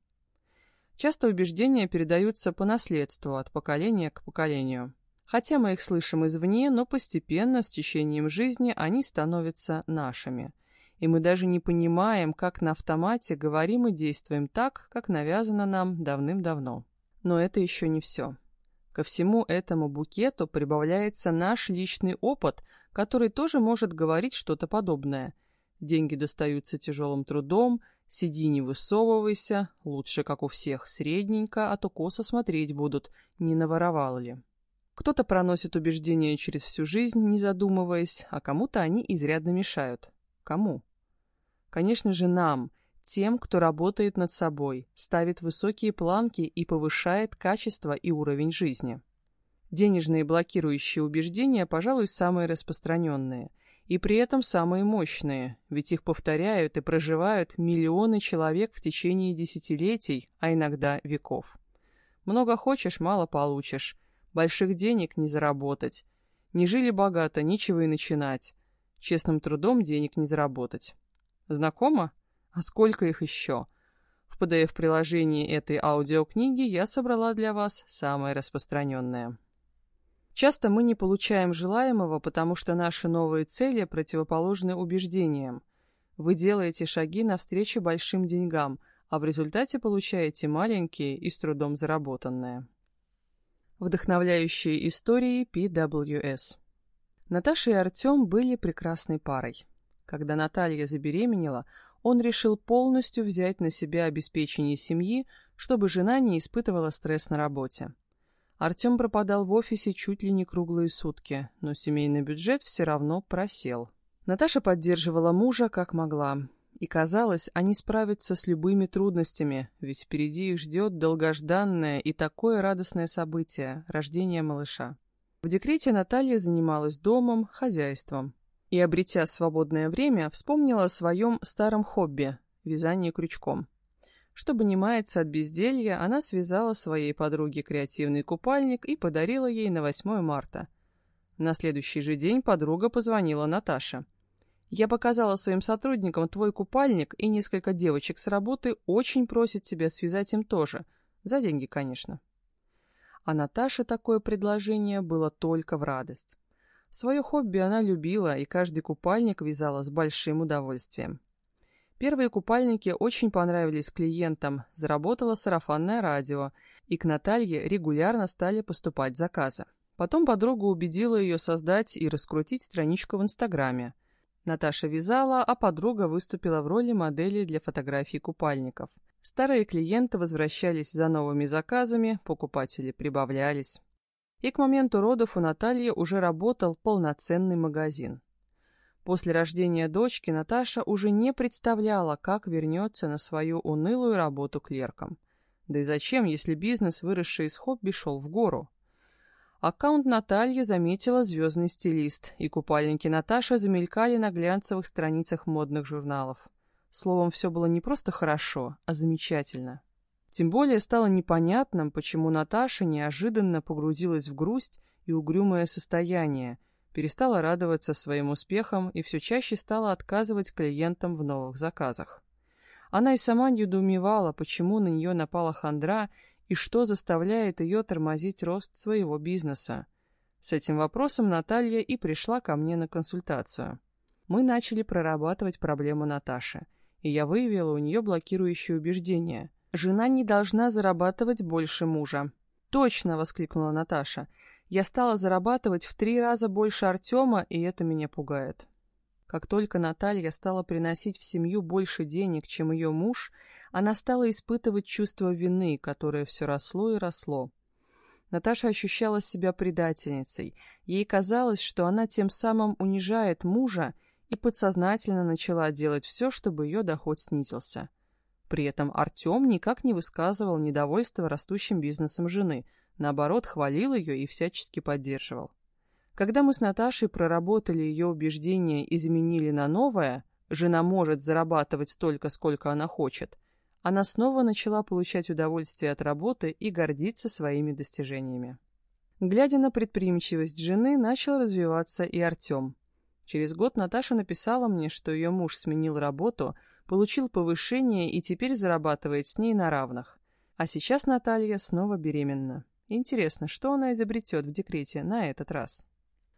[SPEAKER 1] Часто убеждения передаются по наследству от поколения к поколению. Хотя мы их слышим извне, но постепенно, с течением жизни, они становятся нашими. И мы даже не понимаем, как на автомате говорим и действуем так, как навязано нам давным-давно. Но это еще не все. Ко всему этому букету прибавляется наш личный опыт, который тоже может говорить что-то подобное. Деньги достаются тяжелым трудом, сиди не высовывайся, лучше, как у всех, средненько, а то косо смотреть будут, не наворовал ли. Кто-то проносит убеждения через всю жизнь, не задумываясь, а кому-то они изрядно мешают. Кому? Конечно же, нам, тем, кто работает над собой, ставит высокие планки и повышает качество и уровень жизни. Денежные блокирующие убеждения, пожалуй, самые распространенные. И при этом самые мощные, ведь их повторяют и проживают миллионы человек в течение десятилетий, а иногда веков. Много хочешь, мало получишь. Больших денег не заработать. Не жили богато, нечего и начинать. Честным трудом денег не заработать. Знакомо? А сколько их еще? В PDF-приложении этой аудиокниги я собрала для вас самое распространенное. Часто мы не получаем желаемого, потому что наши новые цели противоположны убеждениям. Вы делаете шаги навстречу большим деньгам, а в результате получаете маленькие и с трудом заработанные. Вдохновляющие истории PWS Наташа и Артем были прекрасной парой. Когда Наталья забеременела, он решил полностью взять на себя обеспечение семьи, чтобы жена не испытывала стресс на работе. Артем пропадал в офисе чуть ли не круглые сутки, но семейный бюджет все равно просел. Наташа поддерживала мужа как могла. И казалось, они справятся с любыми трудностями, ведь впереди их ждет долгожданное и такое радостное событие – рождение малыша. В декрете Наталья занималась домом, хозяйством и, обретя свободное время, вспомнила о своем старом хобби – вязании крючком. Чтобы не маяться от безделья, она связала своей подруге креативный купальник и подарила ей на 8 марта. На следующий же день подруга позвонила Наташе. «Я показала своим сотрудникам твой купальник, и несколько девочек с работы очень просят тебя связать им тоже. За деньги, конечно». А Наташе такое предложение было только в радость. Свое хобби она любила и каждый купальник вязала с большим удовольствием. Первые купальники очень понравились клиентам, заработало сарафанное радио, и к Наталье регулярно стали поступать заказы. Потом подруга убедила ее создать и раскрутить страничку в Инстаграме. Наташа вязала, а подруга выступила в роли модели для фотографий купальников. Старые клиенты возвращались за новыми заказами, покупатели прибавлялись и к моменту родов у Натальи уже работал полноценный магазин. После рождения дочки Наташа уже не представляла, как вернется на свою унылую работу клерком. Да и зачем, если бизнес, выросший из хобби, шел в гору? Аккаунт Натальи заметила звездный стилист, и купальники Наташи замелькали на глянцевых страницах модных журналов. Словом, все было не просто хорошо, а замечательно. Тем более стало непонятным, почему Наташа неожиданно погрузилась в грусть и угрюмое состояние, перестала радоваться своим успехам и все чаще стала отказывать клиентам в новых заказах. Она и сама недоумевала, почему на нее напала хандра и что заставляет ее тормозить рост своего бизнеса. С этим вопросом Наталья и пришла ко мне на консультацию. Мы начали прорабатывать проблему Наташи, и я выявила у нее блокирующие убеждения – Жена не должна зарабатывать больше мужа. «Точно!» — воскликнула Наташа. «Я стала зарабатывать в три раза больше Артема, и это меня пугает». Как только Наталья стала приносить в семью больше денег, чем ее муж, она стала испытывать чувство вины, которое все росло и росло. Наташа ощущала себя предательницей. Ей казалось, что она тем самым унижает мужа и подсознательно начала делать все, чтобы ее доход снизился. При этом Артем никак не высказывал недовольства растущим бизнесом жены, наоборот, хвалил ее и всячески поддерживал. Когда мы с Наташей проработали ее убеждения и заменили на новое, жена может зарабатывать столько, сколько она хочет, она снова начала получать удовольствие от работы и гордиться своими достижениями. Глядя на предприимчивость жены, начал развиваться и Артем. Через год Наташа написала мне, что ее муж сменил работу, получил повышение и теперь зарабатывает с ней на равных. А сейчас Наталья снова беременна. Интересно, что она изобретет в декрете на этот раз?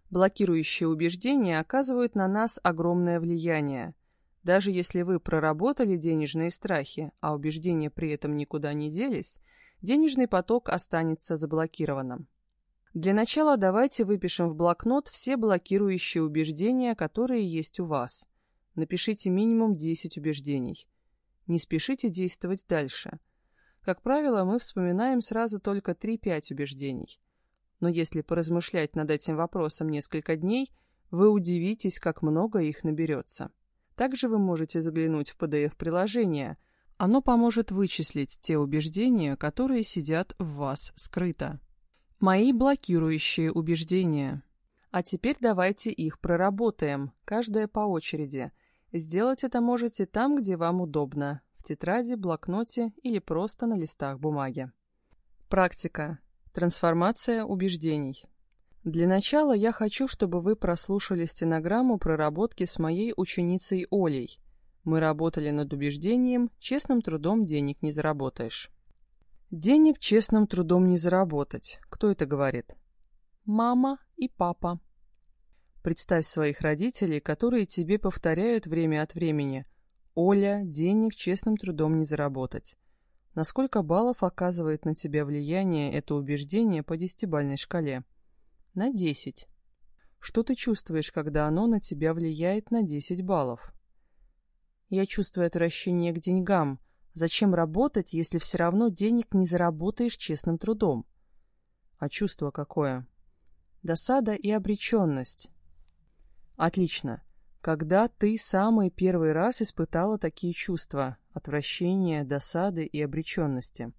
[SPEAKER 1] Блокирующие убеждения оказывают на нас огромное влияние. Даже если вы проработали денежные страхи, а убеждения при этом никуда не делись, денежный поток останется заблокированным. Для начала давайте выпишем в блокнот все блокирующие убеждения, которые есть у вас. Напишите минимум 10 убеждений. Не спешите действовать дальше. Как правило, мы вспоминаем сразу только 3-5 убеждений. Но если поразмышлять над этим вопросом несколько дней, вы удивитесь, как много их наберется. Также вы можете заглянуть в PDF-приложение. Оно поможет вычислить те убеждения, которые сидят в вас скрыто. Мои блокирующие убеждения. А теперь давайте их проработаем, каждая по очереди. Сделать это можете там, где вам удобно, в тетради, блокноте или просто на листах бумаги. Практика. Трансформация убеждений. Для начала я хочу, чтобы вы прослушали стенограмму проработки с моей ученицей Олей. Мы работали над убеждением «честным трудом денег не заработаешь». Денег честным трудом не заработать. Кто это говорит? Мама и папа. Представь своих родителей, которые тебе повторяют время от времени «Оля, денег честным трудом не заработать». На сколько баллов оказывает на тебя влияние это убеждение по десятибальной шкале? на 10. Что ты чувствуешь, когда оно на тебя влияет на 10 баллов? Я чувствую отвращение к деньгам. Зачем работать, если все равно денег не заработаешь честным трудом? А чувство какое? Досада и обреченность. Отлично. Когда ты самый первый раз испытала такие чувства? Отвращения, досады и обреченности.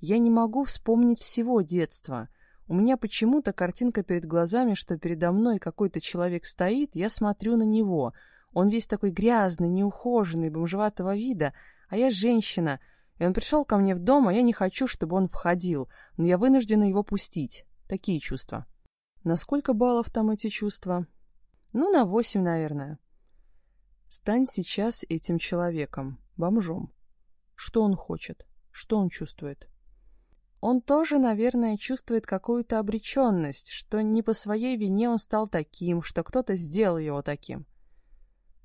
[SPEAKER 1] Я не могу вспомнить всего детства — у меня почему-то картинка перед глазами, что передо мной какой-то человек стоит, я смотрю на него. Он весь такой грязный, неухоженный, бомжеватого вида, а я женщина. И он пришел ко мне в дом, а я не хочу, чтобы он входил, но я вынуждена его пустить. Такие чувства. На сколько баллов там эти чувства? Ну, на восемь, наверное. Стань сейчас этим человеком, бомжом. Что он хочет? Что он чувствует? Он тоже, наверное, чувствует какую-то обреченность, что не по своей вине он стал таким, что кто-то сделал его таким.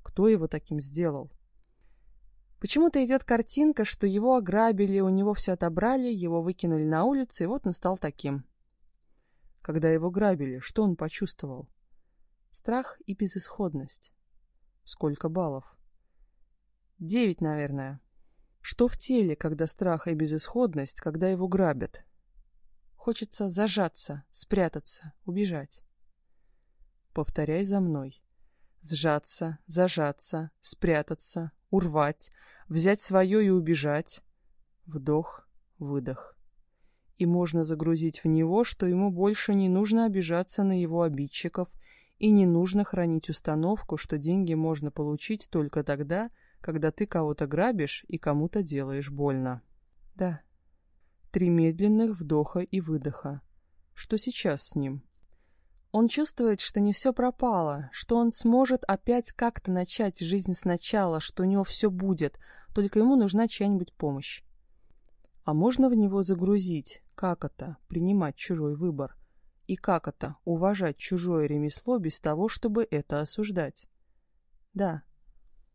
[SPEAKER 1] Кто его таким сделал? Почему-то идет картинка, что его ограбили, у него все отобрали, его выкинули на улицу, и вот он стал таким. Когда его грабили, что он почувствовал? Страх и безысходность. Сколько баллов? Девять, наверное. Что в теле, когда страх и безысходность, когда его грабят? Хочется зажаться, спрятаться, убежать. Повторяй за мной. Сжаться, зажаться, спрятаться, урвать, взять свое и убежать. Вдох, выдох. И можно загрузить в него, что ему больше не нужно обижаться на его обидчиков и не нужно хранить установку, что деньги можно получить только тогда, когда ты кого-то грабишь и кому-то делаешь больно. Да. Три медленных вдоха и выдоха. Что сейчас с ним? Он чувствует, что не все пропало, что он сможет опять как-то начать жизнь сначала, что у него все будет, только ему нужна чья-нибудь помощь. А можно в него загрузить, как это, принимать чужой выбор, и как это, уважать чужое ремесло без того, чтобы это осуждать. Да,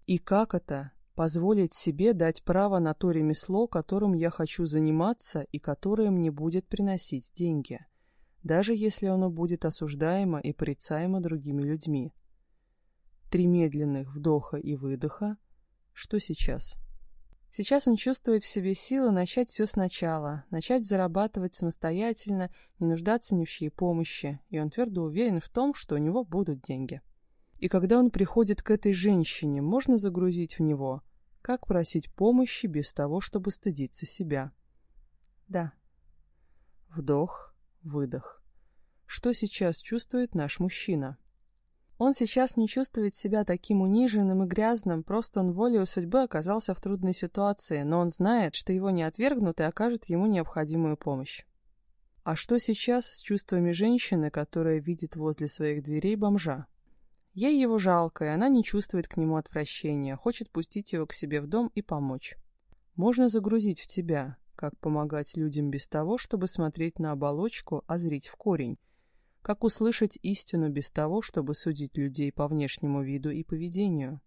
[SPEAKER 1] и как это позволить себе дать право на то ремесло, которым я хочу заниматься и которое мне будет приносить деньги, даже если оно будет осуждаемо и порицаемо другими людьми? Три медленных вдоха и выдоха. Что сейчас? Сейчас он чувствует в себе силы начать все сначала, начать зарабатывать самостоятельно, не нуждаться ни в чьей помощи, и он твердо уверен в том, что у него будут деньги. И когда он приходит к этой женщине, можно загрузить в него, как просить помощи без того, чтобы стыдиться себя. Да. Вдох, выдох. Что сейчас чувствует наш мужчина? Он сейчас не чувствует себя таким униженным и грязным, просто он волею судьбы оказался в трудной ситуации, но он знает, что его не отвергнут и окажут ему необходимую помощь. А что сейчас с чувствами женщины, которая видит возле своих дверей бомжа? Ей его жалко, и она не чувствует к нему отвращения, хочет пустить его к себе в дом и помочь. Можно загрузить в тебя, как помогать людям без того, чтобы смотреть на оболочку, а зрить в корень, как услышать истину без того, чтобы судить людей по внешнему виду и поведению.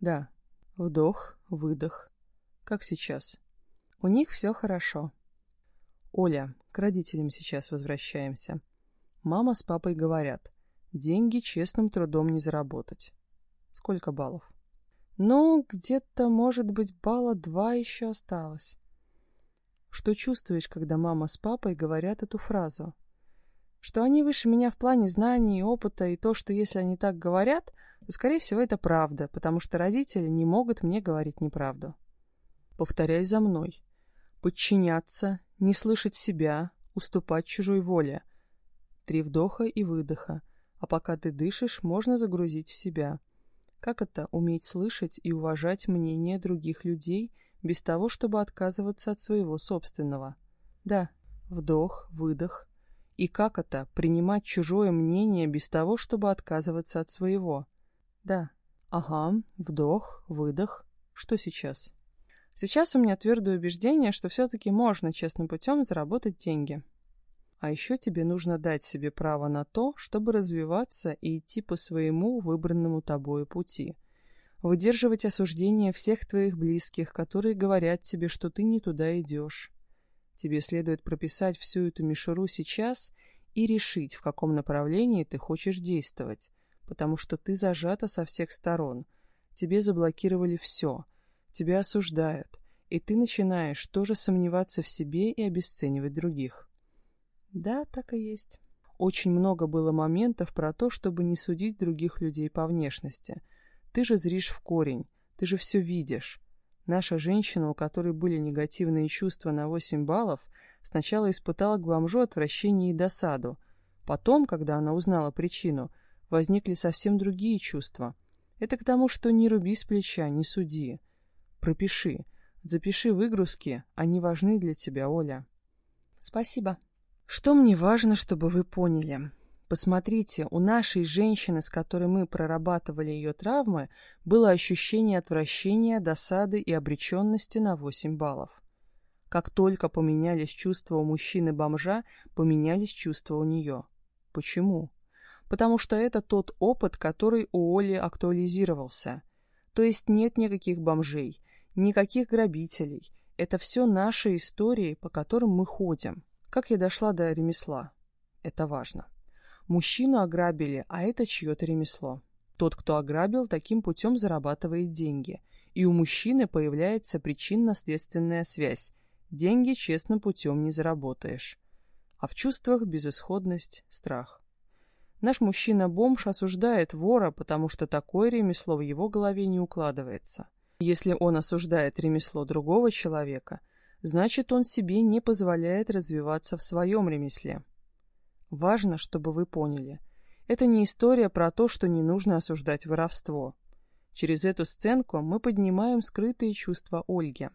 [SPEAKER 1] Да, вдох, выдох, как сейчас. У них все хорошо. Оля, к родителям сейчас возвращаемся. Мама с папой говорят, Деньги честным трудом не заработать. Сколько баллов? Ну, где-то, может быть, балла два еще осталось. Что чувствуешь, когда мама с папой говорят эту фразу? Что они выше меня в плане знаний и опыта, и то, что если они так говорят, то, скорее всего, это правда, потому что родители не могут мне говорить неправду. Повторяй за мной. Подчиняться, не слышать себя, уступать чужой воле. Три вдоха и выдоха, а пока ты дышишь, можно загрузить в себя. Как это уметь слышать и уважать мнение других людей без того, чтобы отказываться от своего собственного? Да, вдох, выдох, и как это — принимать чужое мнение без того, чтобы отказываться от своего? Да. Ага, вдох, выдох. Что сейчас? Сейчас у меня твердое убеждение, что все-таки можно честным путем заработать деньги. А еще тебе нужно дать себе право на то, чтобы развиваться и идти по своему выбранному тобою пути. Выдерживать осуждение всех твоих близких, которые говорят тебе, что ты не туда идешь. Тебе следует прописать всю эту мишуру сейчас и решить, в каком направлении ты хочешь действовать, потому что ты зажата со всех сторон. Тебе заблокировали все, тебя осуждают, и ты начинаешь тоже сомневаться в себе и обесценивать других. Да, так и есть. Очень много было моментов про то, чтобы не судить других людей по внешности. Ты же зришь в корень, ты же все видишь. Наша женщина, у которой были негативные чувства на 8 баллов, сначала испытала к бомжу отвращение и досаду. Потом, когда она узнала причину, возникли совсем другие чувства. Это к тому, что не руби с плеча, не суди. Пропиши. Запиши выгрузки, они важны для тебя, Оля. Спасибо. Что мне важно, чтобы вы поняли? Посмотрите, у нашей женщины, с которой мы прорабатывали ее травмы, было ощущение отвращения, досады и обреченности на 8 баллов. Как только поменялись чувства у мужчины-бомжа, поменялись чувства у нее. Почему? Потому что это тот опыт, который у Оли актуализировался. То есть нет никаких бомжей, никаких грабителей. Это все наши истории, по которым мы ходим. Как я дошла до ремесла? Это важно. Мужчину ограбили, а это чье-то ремесло. Тот, кто ограбил, таким путем зарабатывает деньги. И у мужчины появляется причинно-следственная связь. Деньги честным путем не заработаешь. А в чувствах безысходность, страх. Наш мужчина-бомж осуждает вора, потому что такое ремесло в его голове не укладывается. Если он осуждает ремесло другого человека, значит он себе не позволяет развиваться в своем ремесле. Важно, чтобы вы поняли. Это не история про то, что не нужно осуждать воровство. Через эту сценку мы поднимаем скрытые чувства Ольги.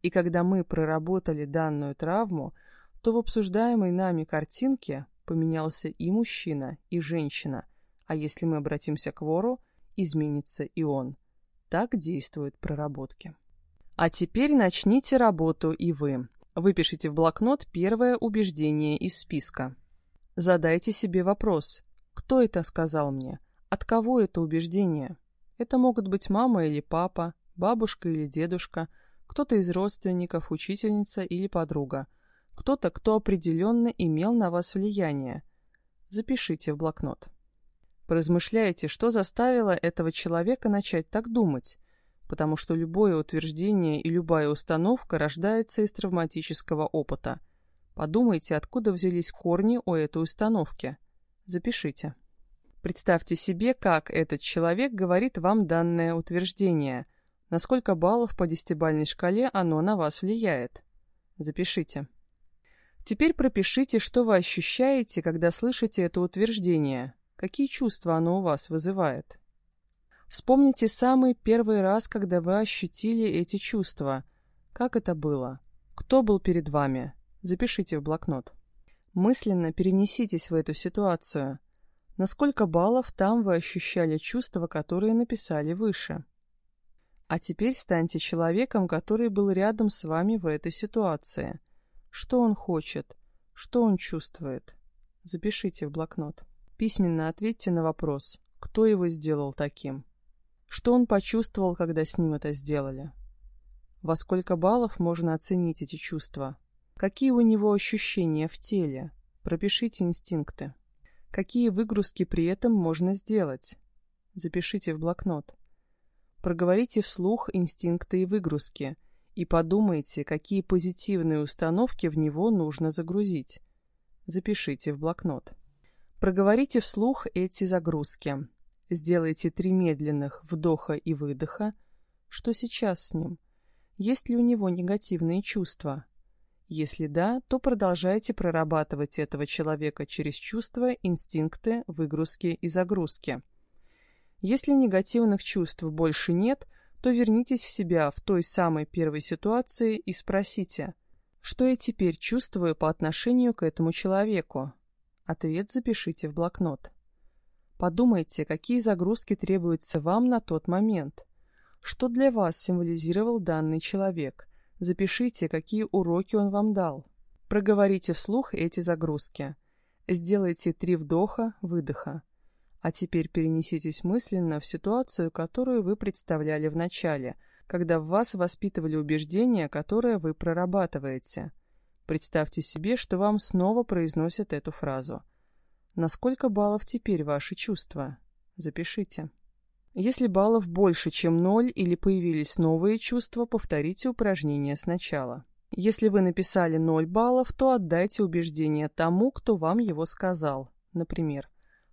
[SPEAKER 1] И когда мы проработали данную травму, то в обсуждаемой нами картинке поменялся и мужчина, и женщина, а если мы обратимся к вору, изменится и он. Так действуют проработки. А теперь начните работу и вы. Выпишите в блокнот первое убеждение из списка. Задайте себе вопрос, кто это сказал мне? От кого это убеждение? Это могут быть мама или папа, бабушка или дедушка, кто-то из родственников, учительница или подруга, кто-то, кто определенно имел на вас влияние. Запишите в блокнот. Поразмышляйте, что заставило этого человека начать так думать, потому что любое утверждение и любая установка рождается из травматического опыта – Подумайте, откуда взялись корни у этой установки. Запишите. Представьте себе, как этот человек говорит вам данное утверждение. На сколько баллов по десятибальной шкале оно на вас влияет. Запишите. Теперь пропишите, что вы ощущаете, когда слышите это утверждение. Какие чувства оно у вас вызывает. Вспомните самый первый раз, когда вы ощутили эти чувства. Как это было? Кто был перед вами? Запишите в блокнот. Мысленно перенеситесь в эту ситуацию. На сколько баллов там вы ощущали чувства, которые написали выше? А теперь станьте человеком, который был рядом с вами в этой ситуации. Что он хочет? Что он чувствует? Запишите в блокнот. Письменно ответьте на вопрос, кто его сделал таким. Что он почувствовал, когда с ним это сделали? Во сколько баллов можно оценить эти чувства? Какие у него ощущения в теле? Пропишите инстинкты. Какие выгрузки при этом можно сделать? Запишите в блокнот. Проговорите вслух инстинкты и выгрузки и подумайте, какие позитивные установки в него нужно загрузить. Запишите в блокнот. Проговорите вслух эти загрузки. Сделайте три медленных вдоха и выдоха. Что сейчас с ним? Есть ли у него негативные чувства? Если да, то продолжайте прорабатывать этого человека через чувства, инстинкты, выгрузки и загрузки. Если негативных чувств больше нет, то вернитесь в себя в той самой первой ситуации и спросите, что я теперь чувствую по отношению к этому человеку? Ответ запишите в блокнот. Подумайте, какие загрузки требуются вам на тот момент. Что для вас символизировал данный человек? Запишите, какие уроки он вам дал. Проговорите вслух эти загрузки. Сделайте три вдоха, выдоха. А теперь перенеситесь мысленно в ситуацию, которую вы представляли в начале, когда в вас воспитывали убеждения, которые вы прорабатываете. Представьте себе, что вам снова произносят эту фразу. Насколько баллов теперь ваши чувства? Запишите. Если баллов больше, чем ноль или появились новые чувства, повторите упражнение сначала. Если вы написали 0 баллов, то отдайте убеждение тому, кто вам его сказал. Например,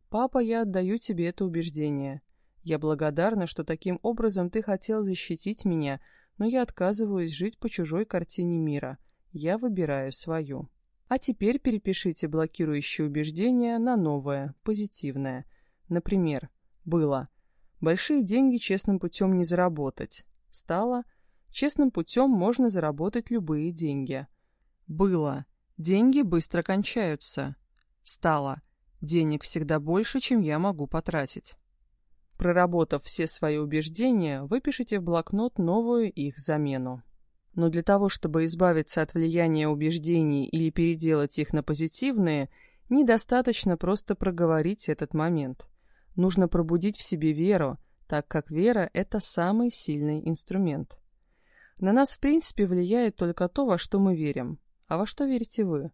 [SPEAKER 1] «Папа, я отдаю тебе это убеждение. Я благодарна, что таким образом ты хотел защитить меня, но я отказываюсь жить по чужой картине мира. Я выбираю свою». А теперь перепишите блокирующее убеждение на новое, позитивное. Например, было «Большие деньги честным путем не заработать». Стало «Честным путем можно заработать любые деньги». Было «Деньги быстро кончаются». Стало Денег всегда больше, чем я могу потратить. Проработав все свои убеждения, выпишите в блокнот новую их замену. Но для того, чтобы избавиться от влияния убеждений или переделать их на позитивные, недостаточно просто проговорить этот момент. Нужно пробудить в себе веру, так как вера – это самый сильный инструмент. На нас, в принципе, влияет только то, во что мы верим. А во что верите вы?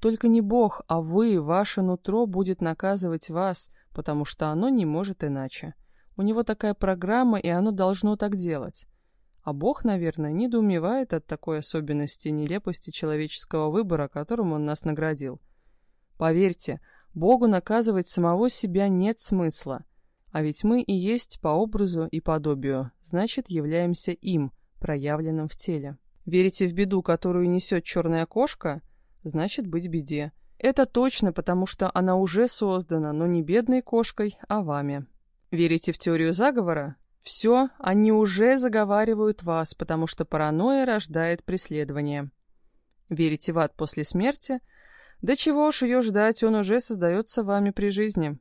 [SPEAKER 1] Только не Бог, а вы, ваше нутро будет наказывать вас, потому что оно не может иначе. У него такая программа, и оно должно так делать. А Бог, наверное, недоумевает от такой особенности нелепости человеческого выбора, которым он нас наградил. Поверьте, Богу наказывать самого себя нет смысла. А ведь мы и есть по образу и подобию, значит, являемся им, проявленным в теле. Верите в беду, которую несет черная кошка? значит быть беде. Это точно, потому что она уже создана, но не бедной кошкой, а вами. Верите в теорию заговора? Все, они уже заговаривают вас, потому что паранойя рождает преследование. Верите в ад после смерти? Да чего уж ее ждать, он уже создается вами при жизни.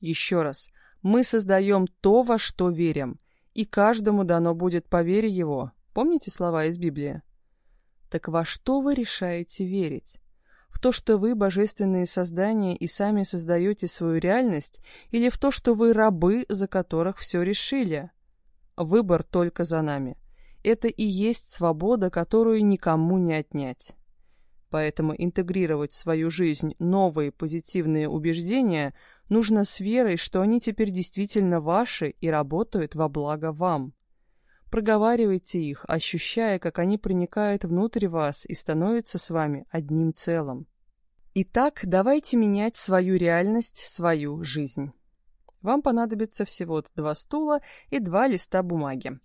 [SPEAKER 1] Еще раз, мы создаем то, во что верим, и каждому дано будет по вере его. Помните слова из Библии? Так во что вы решаете верить? В то, что вы божественные создания и сами создаете свою реальность, или в то, что вы рабы, за которых все решили? Выбор только за нами. Это и есть свобода, которую никому не отнять. Поэтому интегрировать в свою жизнь новые позитивные убеждения нужно с верой, что они теперь действительно ваши и работают во благо вам. Проговаривайте их, ощущая, как они проникают внутрь вас и становятся с вами одним целым. Итак, давайте менять свою реальность, свою жизнь. Вам понадобится всего два стула и два листа бумаги.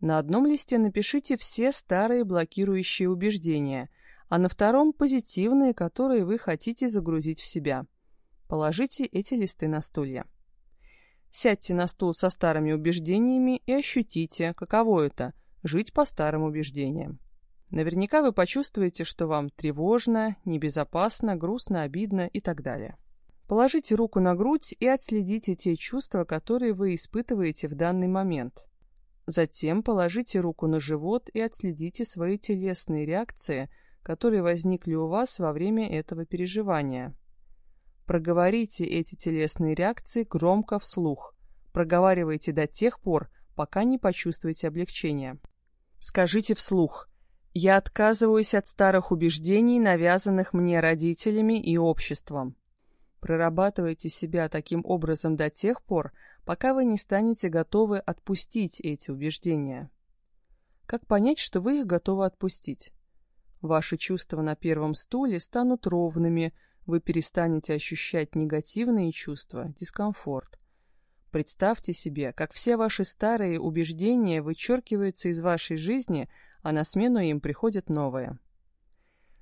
[SPEAKER 1] На одном листе напишите все старые блокирующие убеждения, а на втором – позитивные, которые вы хотите загрузить в себя. Положите эти листы на стулья. Сядьте на стул со старыми убеждениями и ощутите, каково это – жить по старым убеждениям. Наверняка вы почувствуете, что вам тревожно, небезопасно, грустно, обидно и так далее. Положите руку на грудь и отследите те чувства, которые вы испытываете в данный момент. Затем положите руку на живот и отследите свои телесные реакции, которые возникли у вас во время этого переживания. Проговорите эти телесные реакции громко вслух. Проговаривайте до тех пор, пока не почувствуете облегчения. Скажите вслух «Я отказываюсь от старых убеждений, навязанных мне родителями и обществом». Прорабатывайте себя таким образом до тех пор, пока вы не станете готовы отпустить эти убеждения. Как понять, что вы их готовы отпустить? Ваши чувства на первом стуле станут ровными, вы перестанете ощущать негативные чувства, дискомфорт. Представьте себе, как все ваши старые убеждения вычеркиваются из вашей жизни, а на смену им приходят новые.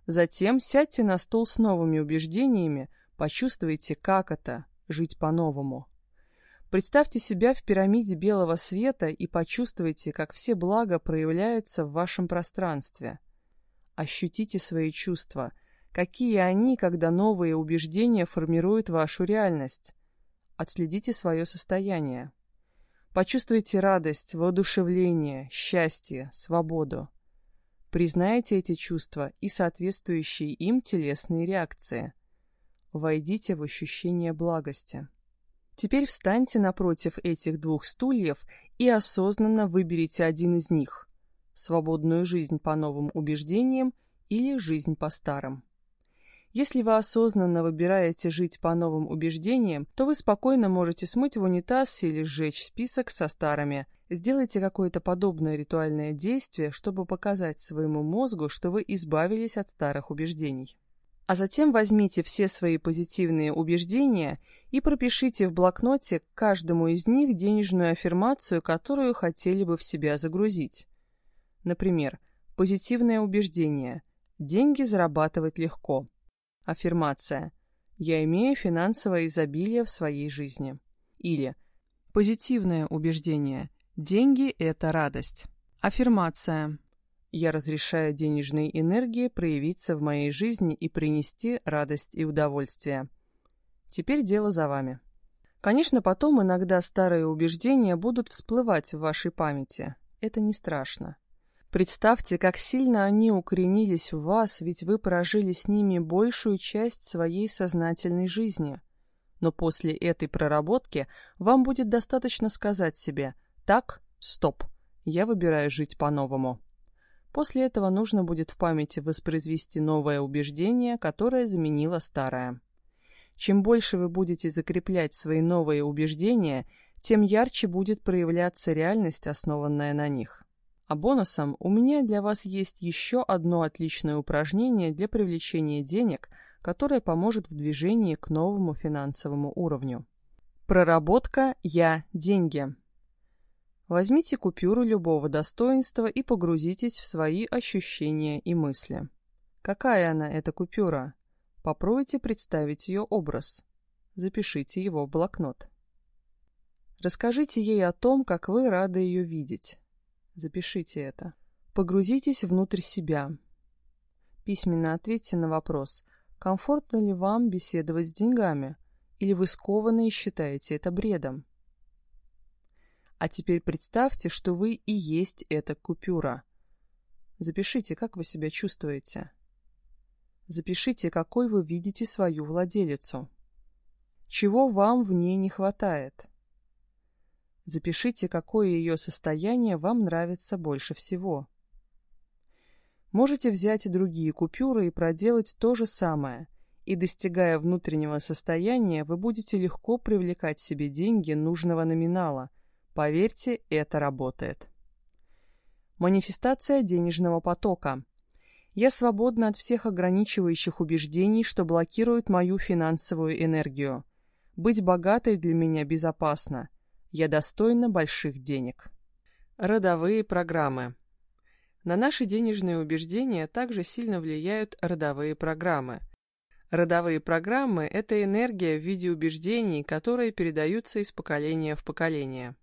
[SPEAKER 1] Затем сядьте на стул с новыми убеждениями, почувствуйте, как это – жить по-новому. Представьте себя в пирамиде белого света и почувствуйте, как все блага проявляются в вашем пространстве. Ощутите свои чувства – Какие они, когда новые убеждения формируют вашу реальность? Отследите свое состояние. Почувствуйте радость, воодушевление, счастье, свободу. Признайте эти чувства и соответствующие им телесные реакции. Войдите в ощущение благости. Теперь встаньте напротив этих двух стульев и осознанно выберите один из них – свободную жизнь по новым убеждениям или жизнь по старым. Если вы осознанно выбираете жить по новым убеждениям, то вы спокойно можете смыть в унитаз или сжечь список со старыми. Сделайте какое-то подобное ритуальное действие, чтобы показать своему мозгу, что вы избавились от старых убеждений. А затем возьмите все свои позитивные убеждения и пропишите в блокноте каждому из них денежную аффирмацию, которую хотели бы в себя загрузить. Например, позитивное убеждение «деньги зарабатывать легко». Аффирмация. Я имею финансовое изобилие в своей жизни. Или позитивное убеждение. Деньги – это радость. Аффирмация. Я разрешаю денежной энергии проявиться в моей жизни и принести радость и удовольствие. Теперь дело за вами. Конечно, потом иногда старые убеждения будут всплывать в вашей памяти. Это не страшно. Представьте, как сильно они укоренились в вас, ведь вы прожили с ними большую часть своей сознательной жизни. Но после этой проработки вам будет достаточно сказать себе «Так, стоп, я выбираю жить по-новому». После этого нужно будет в памяти воспроизвести новое убеждение, которое заменило старое. Чем больше вы будете закреплять свои новые убеждения, тем ярче будет проявляться реальность, основанная на них. А бонусом у меня для вас есть еще одно отличное упражнение для привлечения денег, которое поможет в движении к новому финансовому уровню. Проработка «Я – деньги». Возьмите купюру любого достоинства и погрузитесь в свои ощущения и мысли. Какая она, эта купюра? Попробуйте представить ее образ. Запишите его в блокнот. Расскажите ей о том, как вы рады ее видеть. Запишите это. Погрузитесь внутрь себя. Письменно ответьте на вопрос, комфортно ли вам беседовать с деньгами, или вы скованы и считаете это бредом. А теперь представьте, что вы и есть эта купюра. Запишите, как вы себя чувствуете. Запишите, какой вы видите свою владелицу. Чего вам в ней не хватает. Запишите, какое ее состояние вам нравится больше всего. Можете взять и другие купюры и проделать то же самое, и достигая внутреннего состояния, вы будете легко привлекать себе деньги нужного номинала. Поверьте, это работает. Манифестация денежного потока. Я свободна от всех ограничивающих убеждений, что блокируют мою финансовую энергию. Быть богатой для меня безопасно. Я достойна больших денег. Родовые программы. На наши денежные убеждения также сильно влияют родовые программы. Родовые программы – это энергия в виде убеждений, которые передаются из поколения в поколение.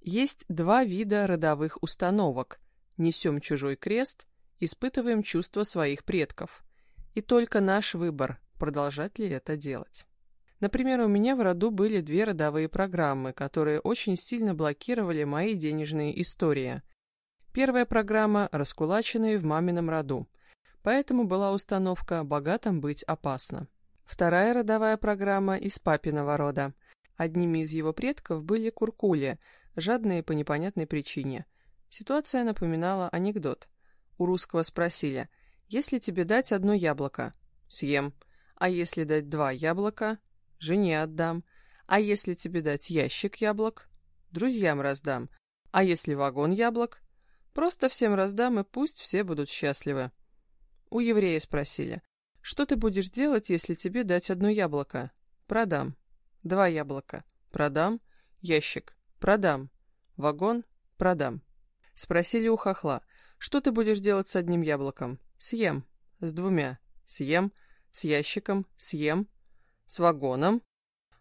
[SPEAKER 1] Есть два вида родовых установок. Несем чужой крест, испытываем чувства своих предков. И только наш выбор, продолжать ли это делать. Например, у меня в роду были две родовые программы, которые очень сильно блокировали мои денежные истории. Первая программа – раскулаченные в мамином роду. Поэтому была установка «богатым быть опасно». Вторая родовая программа из папиного рода. Одними из его предков были куркули, жадные по непонятной причине. Ситуация напоминала анекдот. У русского спросили «Если тебе дать одно яблоко?» «Съем». «А если дать два яблока?» Жене отдам. А если тебе дать ящик яблок? Друзьям раздам. А если вагон яблок? Просто всем раздам, и пусть все будут счастливы. У еврея спросили, Что ты будешь делать, если тебе дать одно яблоко? Продам. Два яблока. Продам. Ящик. Продам. Вагон. Продам. Спросили у хохла. Что ты будешь делать с одним яблоком? Съем. С двумя. Съем. С ящиком. Съем. С вагоном.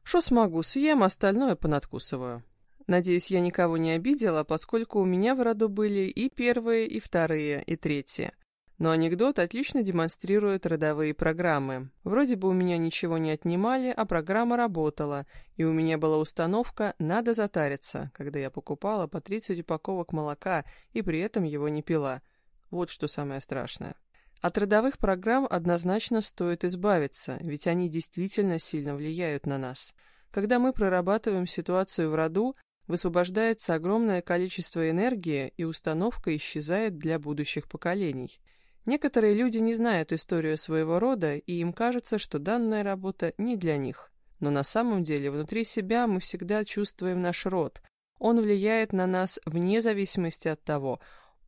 [SPEAKER 1] Что смогу, съем, остальное понадкусываю. Надеюсь, я никого не обидела, поскольку у меня в роду были и первые, и вторые, и третьи. Но анекдот отлично демонстрирует родовые программы. Вроде бы у меня ничего не отнимали, а программа работала, и у меня была установка «надо затариться», когда я покупала по 30 упаковок молока и при этом его не пила. Вот что самое страшное. От родовых программ однозначно стоит избавиться, ведь они действительно сильно влияют на нас. Когда мы прорабатываем ситуацию в роду, высвобождается огромное количество энергии, и установка исчезает для будущих поколений. Некоторые люди не знают историю своего рода, и им кажется, что данная работа не для них. Но на самом деле внутри себя мы всегда чувствуем наш род. Он влияет на нас вне зависимости от того,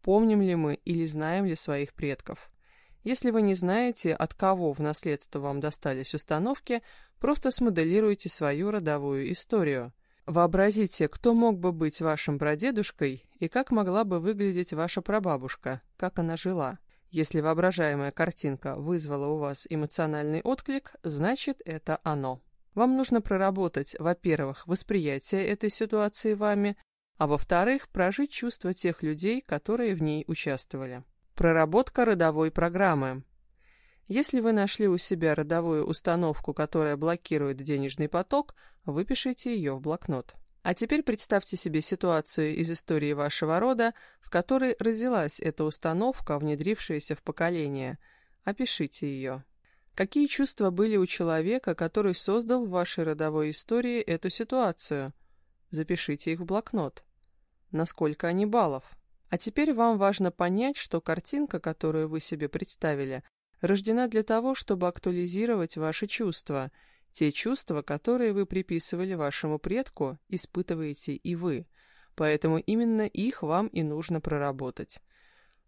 [SPEAKER 1] помним ли мы или знаем ли своих предков. Если вы не знаете, от кого в наследство вам достались установки, просто смоделируйте свою родовую историю. Вообразите, кто мог бы быть вашим прадедушкой и как могла бы выглядеть ваша прабабушка, как она жила. Если воображаемая картинка вызвала у вас эмоциональный отклик, значит это оно. Вам нужно проработать, во-первых, восприятие этой ситуации вами, а во-вторых, прожить чувства тех людей, которые в ней участвовали. Проработка родовой программы. Если вы нашли у себя родовую установку, которая блокирует денежный поток, выпишите ее в блокнот. А теперь представьте себе ситуацию из истории вашего рода, в которой родилась эта установка, внедрившаяся в поколение. Опишите ее. Какие чувства были у человека, который создал в вашей родовой истории эту ситуацию? Запишите их в блокнот. Насколько они баллов? А теперь вам важно понять, что картинка, которую вы себе представили, рождена для того, чтобы актуализировать ваши чувства – те чувства, которые вы приписывали вашему предку, испытываете и вы, поэтому именно их вам и нужно проработать.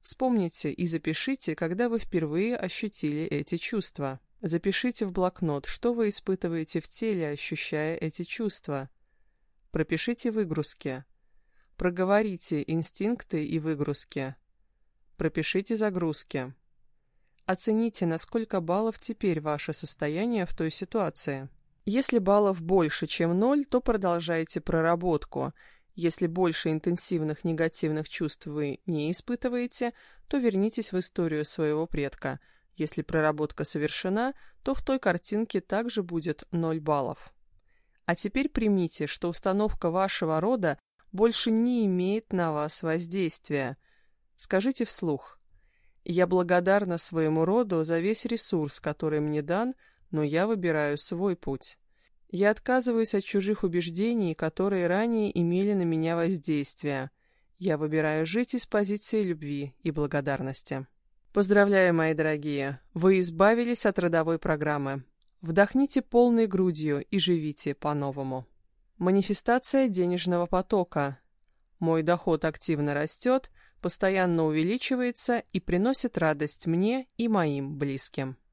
[SPEAKER 1] Вспомните и запишите, когда вы впервые ощутили эти чувства. Запишите в блокнот, что вы испытываете в теле, ощущая эти чувства. Пропишите выгрузки. Проговорите инстинкты и выгрузки. Пропишите загрузки. Оцените, на сколько баллов теперь ваше состояние в той ситуации. Если баллов больше, чем ноль, то продолжайте проработку. Если больше интенсивных негативных чувств вы не испытываете, то вернитесь в историю своего предка. Если проработка совершена, то в той картинке также будет 0 баллов. А теперь примите, что установка вашего рода больше не имеет на вас воздействия. Скажите вслух я благодарна своему роду за весь ресурс, который мне дан, но я выбираю свой путь. Я отказываюсь от чужих убеждений, которые ранее имели на меня воздействие. Я выбираю жить из позиции любви и благодарности. Поздравляю, мои дорогие! Вы избавились от родовой программы. Вдохните полной грудью и живите по-новому. Манифестация денежного потока. Мой доход активно растет – постоянно увеличивается и приносит радость мне и моим близким.